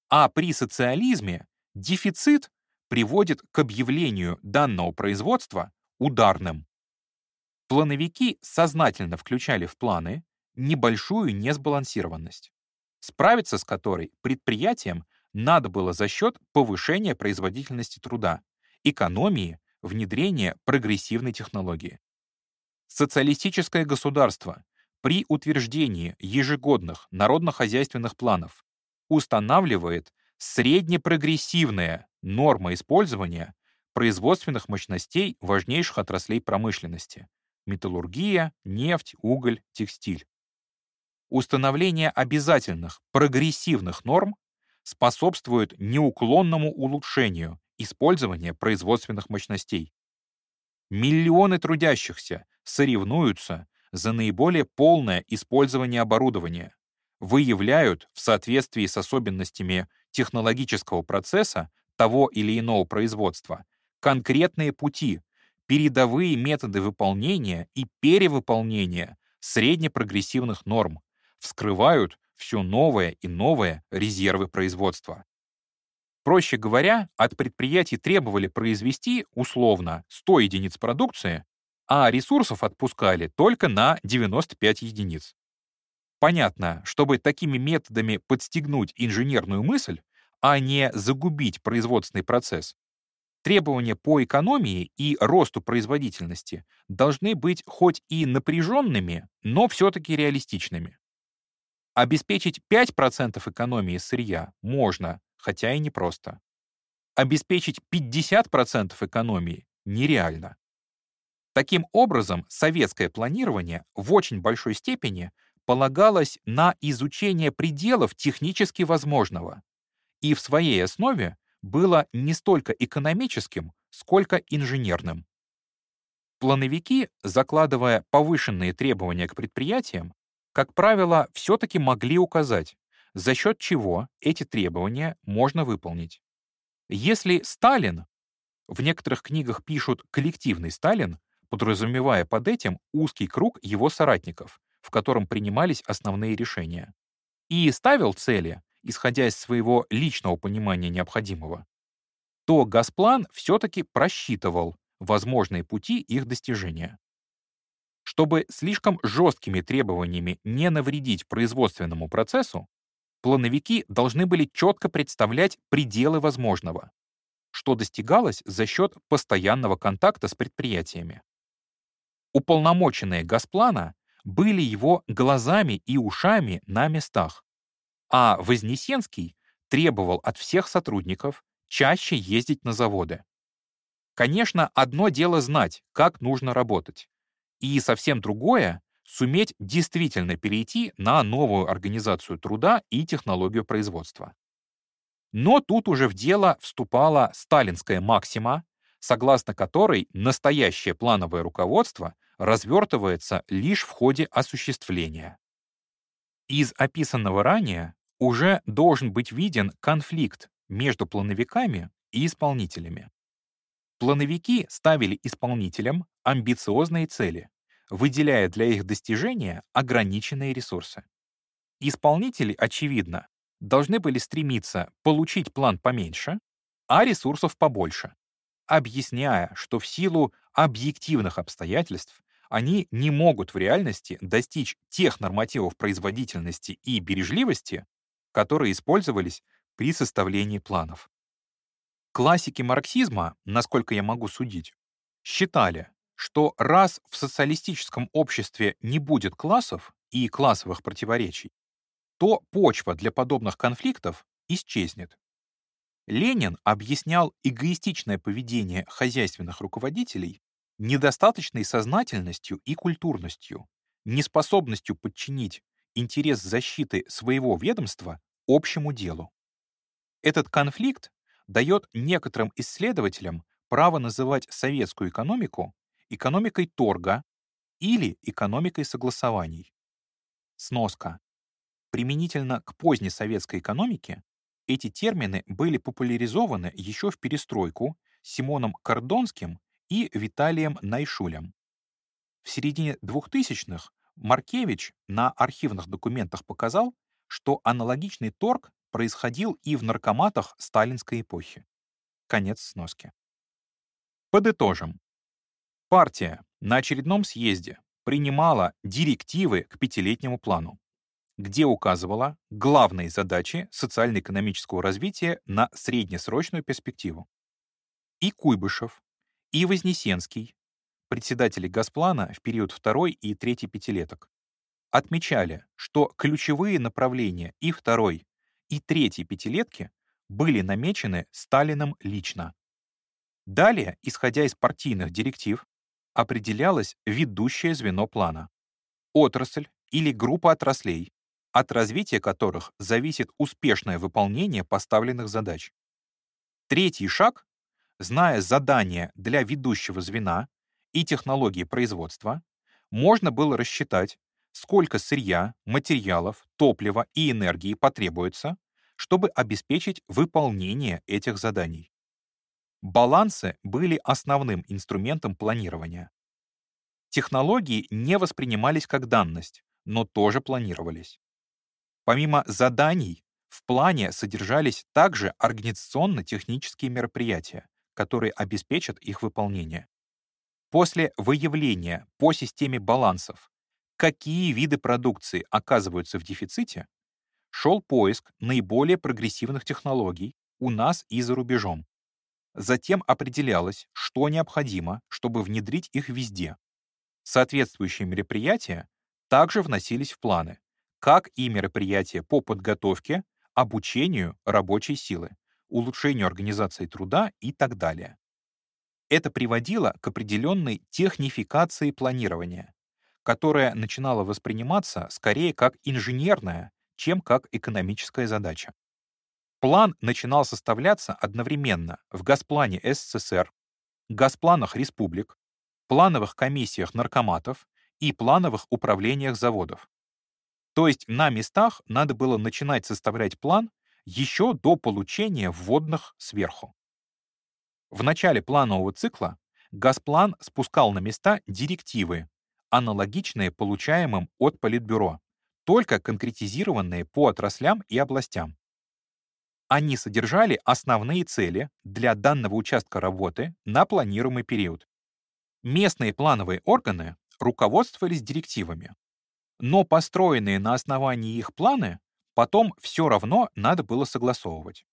А при социализме дефицит приводит к объявлению данного производства ударным. Плановики сознательно включали в планы небольшую несбалансированность, справиться с которой предприятиям надо было за счет повышения производительности труда, экономии, внедрения прогрессивной технологии. Социалистическое государство при утверждении ежегодных народно-хозяйственных планов устанавливает среднепрогрессивная норма использования производственных мощностей важнейших отраслей промышленности — металлургия, нефть, уголь, текстиль. Установление обязательных прогрессивных норм способствует неуклонному улучшению использования производственных мощностей. Миллионы трудящихся соревнуются за наиболее полное использование оборудования, выявляют в соответствии с особенностями технологического процесса того или иного производства конкретные пути, передовые методы выполнения и перевыполнения среднепрогрессивных норм, вскрывают все новое и новое резервы производства. Проще говоря, от предприятий требовали произвести, условно, 100 единиц продукции, а ресурсов отпускали только на 95 единиц. Понятно, чтобы такими методами подстегнуть инженерную мысль, а не загубить производственный процесс, требования по экономии и росту производительности должны быть хоть и напряженными, но все-таки реалистичными. Обеспечить 5% экономии сырья можно, хотя и непросто. Обеспечить 50% экономии нереально. Таким образом, советское планирование в очень большой степени полагалось на изучение пределов технически возможного и в своей основе было не столько экономическим, сколько инженерным. Плановики, закладывая повышенные требования к предприятиям, как правило, все-таки могли указать, за счет чего эти требования можно выполнить. Если Сталин, в некоторых книгах пишут «коллективный Сталин», подразумевая под этим узкий круг его соратников, в котором принимались основные решения, и ставил цели, исходя из своего личного понимания необходимого, то Газплан все-таки просчитывал возможные пути их достижения. Чтобы слишком жесткими требованиями не навредить производственному процессу, плановики должны были четко представлять пределы возможного, что достигалось за счет постоянного контакта с предприятиями. Уполномоченные Газплана были его глазами и ушами на местах, а Вознесенский требовал от всех сотрудников чаще ездить на заводы. Конечно, одно дело знать, как нужно работать, и совсем другое — суметь действительно перейти на новую организацию труда и технологию производства. Но тут уже в дело вступала сталинская максима, согласно которой настоящее плановое руководство развертывается лишь в ходе осуществления. Из описанного ранее уже должен быть виден конфликт между плановиками и исполнителями. Плановики ставили исполнителям амбициозные цели, выделяя для их достижения ограниченные ресурсы. Исполнители, очевидно, должны были стремиться получить план поменьше, а ресурсов побольше, объясняя, что в силу объективных обстоятельств они не могут в реальности достичь тех нормативов производительности и бережливости, которые использовались при составлении планов. Классики марксизма, насколько я могу судить, считали, что раз в социалистическом обществе не будет классов, и классовых противоречий, то почва для подобных конфликтов исчезнет. Ленин объяснял эгоистичное поведение хозяйственных руководителей недостаточной сознательностью и культурностью, неспособностью подчинить интерес защиты своего ведомства общему делу. Этот конфликт дает некоторым исследователям право называть советскую экономику экономикой торга или экономикой согласований. Сноска. Применительно к поздней советской экономике эти термины были популяризованы еще в перестройку Симоном Кордонским и Виталием Найшулем. В середине 2000-х Маркевич на архивных документах показал, что аналогичный торг происходил и в наркоматах сталинской эпохи. Конец сноски. Подытожим. Партия на очередном съезде принимала директивы к пятилетнему плану, где указывала главные задачи социально-экономического развития на среднесрочную перспективу. И Куйбышев, и Вознесенский, председатели Госплана в период второй и третьей пятилеток, отмечали, что ключевые направления и второй, и третьей пятилетки были намечены Сталином лично. Далее, исходя из партийных директив, определялось ведущее звено плана. Отрасль или группа отраслей, от развития которых зависит успешное выполнение поставленных задач. Третий шаг, зная задания для ведущего звена и технологии производства, можно было рассчитать, сколько сырья, материалов, топлива и энергии потребуется, чтобы обеспечить выполнение этих заданий. Балансы были основным инструментом планирования. Технологии не воспринимались как данность, но тоже планировались. Помимо заданий, в плане содержались также организационно-технические мероприятия, которые обеспечат их выполнение. После выявления по системе балансов, какие виды продукции оказываются в дефиците, шел поиск наиболее прогрессивных технологий у нас и за рубежом. Затем определялось, что необходимо, чтобы внедрить их везде. Соответствующие мероприятия также вносились в планы, как и мероприятия по подготовке, обучению рабочей силы, улучшению организации труда и так далее. Это приводило к определенной технификации планирования, которая начинала восприниматься скорее как инженерная, чем как экономическая задача. План начинал составляться одновременно в Госплане СССР, Госпланах республик, плановых комиссиях наркоматов и плановых управлениях заводов. То есть на местах надо было начинать составлять план еще до получения вводных сверху. В начале планового цикла Госплан спускал на места директивы, аналогичные получаемым от Политбюро, только конкретизированные по отраслям и областям. Они содержали основные цели для данного участка работы на планируемый период. Местные плановые органы руководствовались директивами, но построенные на основании их планы потом все равно надо было согласовывать.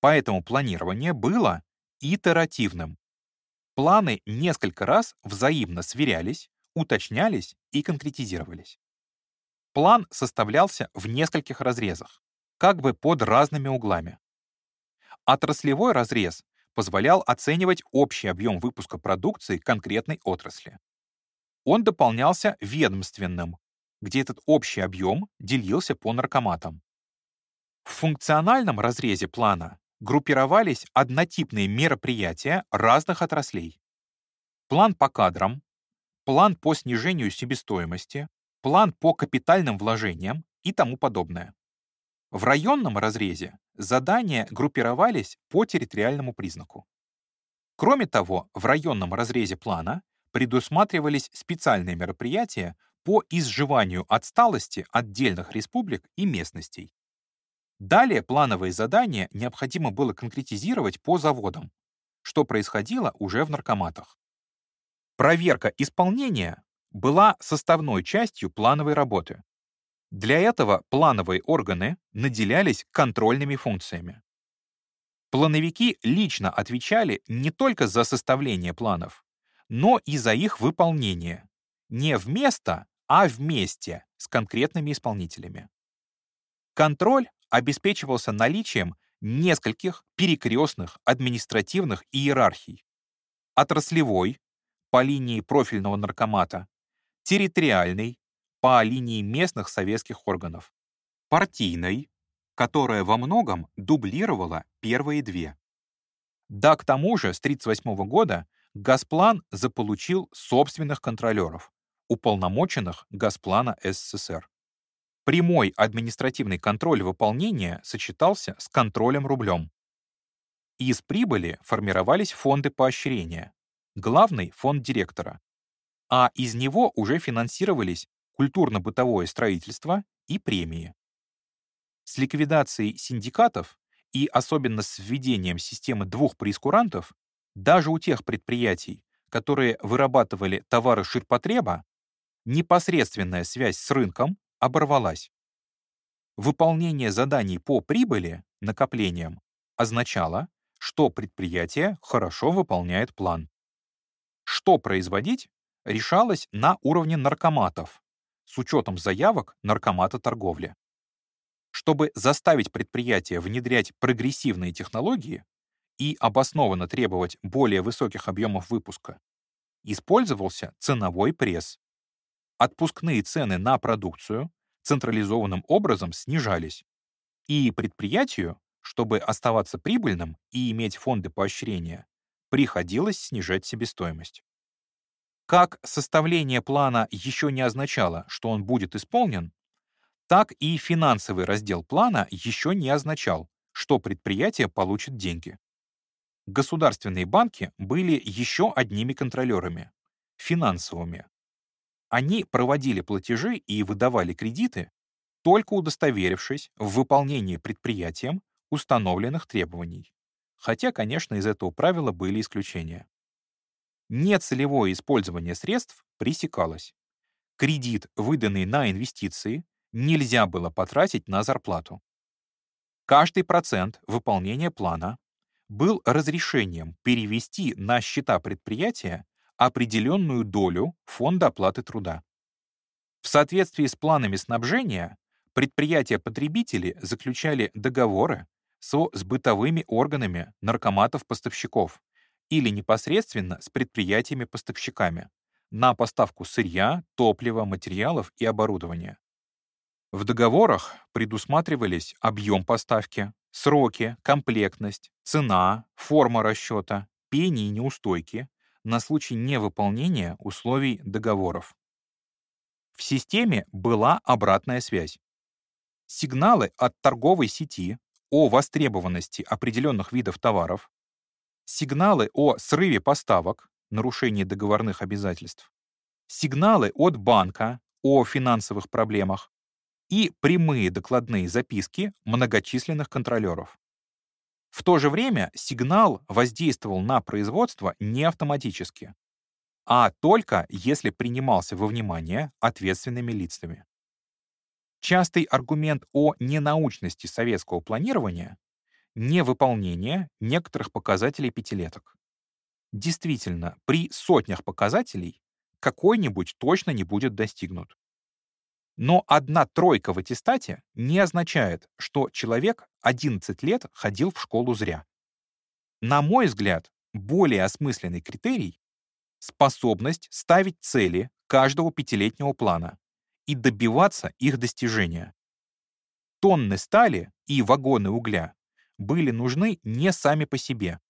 Поэтому планирование было итеративным. Планы несколько раз взаимно сверялись, уточнялись и конкретизировались. План составлялся в нескольких разрезах, как бы под разными углами. Отраслевой разрез позволял оценивать общий объем выпуска продукции конкретной отрасли. Он дополнялся ведомственным, где этот общий объем делился по наркоматам. В функциональном разрезе плана группировались однотипные мероприятия разных отраслей. План по кадрам, план по снижению себестоимости, план по капитальным вложениям и тому подобное. В районном разрезе задания группировались по территориальному признаку. Кроме того, в районном разрезе плана предусматривались специальные мероприятия по изживанию отсталости отдельных республик и местностей. Далее плановые задания необходимо было конкретизировать по заводам, что происходило уже в наркоматах. Проверка исполнения была составной частью плановой работы. Для этого плановые органы наделялись контрольными функциями. Плановики лично отвечали не только за составление планов, но и за их выполнение. Не вместо, а вместе с конкретными исполнителями. Контроль обеспечивался наличием нескольких перекрестных административных иерархий. Отраслевой по линии профильного наркомата, территориальной по линии местных советских органов, партийной, которая во многом дублировала первые две. Да, к тому же с 1938 года Газплан заполучил собственных контролеров, уполномоченных Газплана СССР. Прямой административный контроль выполнения сочетался с контролем рублем. Из прибыли формировались фонды поощрения, главный — фонд директора, а из него уже финансировались культурно-бытовое строительство и премии. С ликвидацией синдикатов и особенно с введением системы двух прескурантов даже у тех предприятий, которые вырабатывали товары ширпотреба, непосредственная связь с рынком оборвалась. Выполнение заданий по прибыли, накоплениям, означало, что предприятие хорошо выполняет план. Что производить, решалось на уровне наркоматов, с учетом заявок наркомата торговли. Чтобы заставить предприятие внедрять прогрессивные технологии и обоснованно требовать более высоких объемов выпуска, использовался ценовой пресс, отпускные цены на продукцию централизованным образом снижались, и предприятию, чтобы оставаться прибыльным и иметь фонды поощрения, приходилось снижать себестоимость. Как составление плана еще не означало, что он будет исполнен, так и финансовый раздел плана еще не означал, что предприятие получит деньги. Государственные банки были еще одними контролерами — финансовыми, они проводили платежи и выдавали кредиты, только удостоверившись в выполнении предприятием установленных требований. Хотя, конечно, из этого правила были исключения. Нецелевое использование средств пресекалось. Кредит, выданный на инвестиции, нельзя было потратить на зарплату. Каждый процент выполнения плана был разрешением перевести на счета предприятия определенную долю фонда оплаты труда. В соответствии с планами снабжения предприятия-потребители заключали договоры со сбытовыми органами наркоматов-поставщиков или непосредственно с предприятиями-поставщиками на поставку сырья, топлива, материалов и оборудования. В договорах предусматривались объем поставки, сроки, комплектность, цена, форма расчета, пени и неустойки, на случай невыполнения условий договоров. В системе была обратная связь. Сигналы от торговой сети о востребованности определенных видов товаров, сигналы о срыве поставок, нарушении договорных обязательств, сигналы от банка о финансовых проблемах и прямые докладные записки многочисленных контролеров. В то же время сигнал воздействовал на производство не автоматически, а только если принимался во внимание ответственными лицами. Частый аргумент о ненаучности советского планирования — невыполнение некоторых показателей пятилеток. Действительно, при сотнях показателей какой-нибудь точно не будет достигнут. Но одна тройка в аттестате не означает, что человек 11 лет ходил в школу зря. На мой взгляд, более осмысленный критерий — способность ставить цели каждого пятилетнего плана и добиваться их достижения. Тонны стали и вагоны угля были нужны не сами по себе.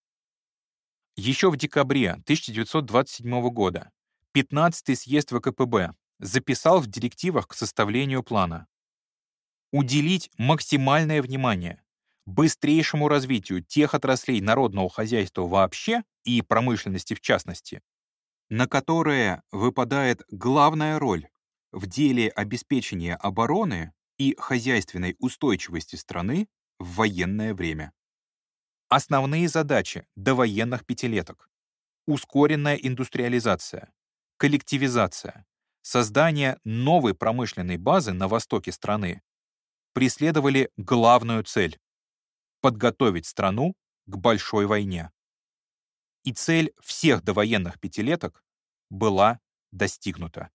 Еще в декабре 1927 года 15-й съезд ВКПБ записал в директивах к составлению плана. Уделить максимальное внимание быстрейшему развитию тех отраслей народного хозяйства вообще и промышленности в частности, на которые выпадает главная роль в деле обеспечения обороны и хозяйственной устойчивости страны в военное время. Основные задачи довоенных пятилеток — ускоренная индустриализация, коллективизация, создание новой промышленной базы на востоке страны преследовали главную цель — подготовить страну к большой войне. И цель всех довоенных пятилеток была достигнута.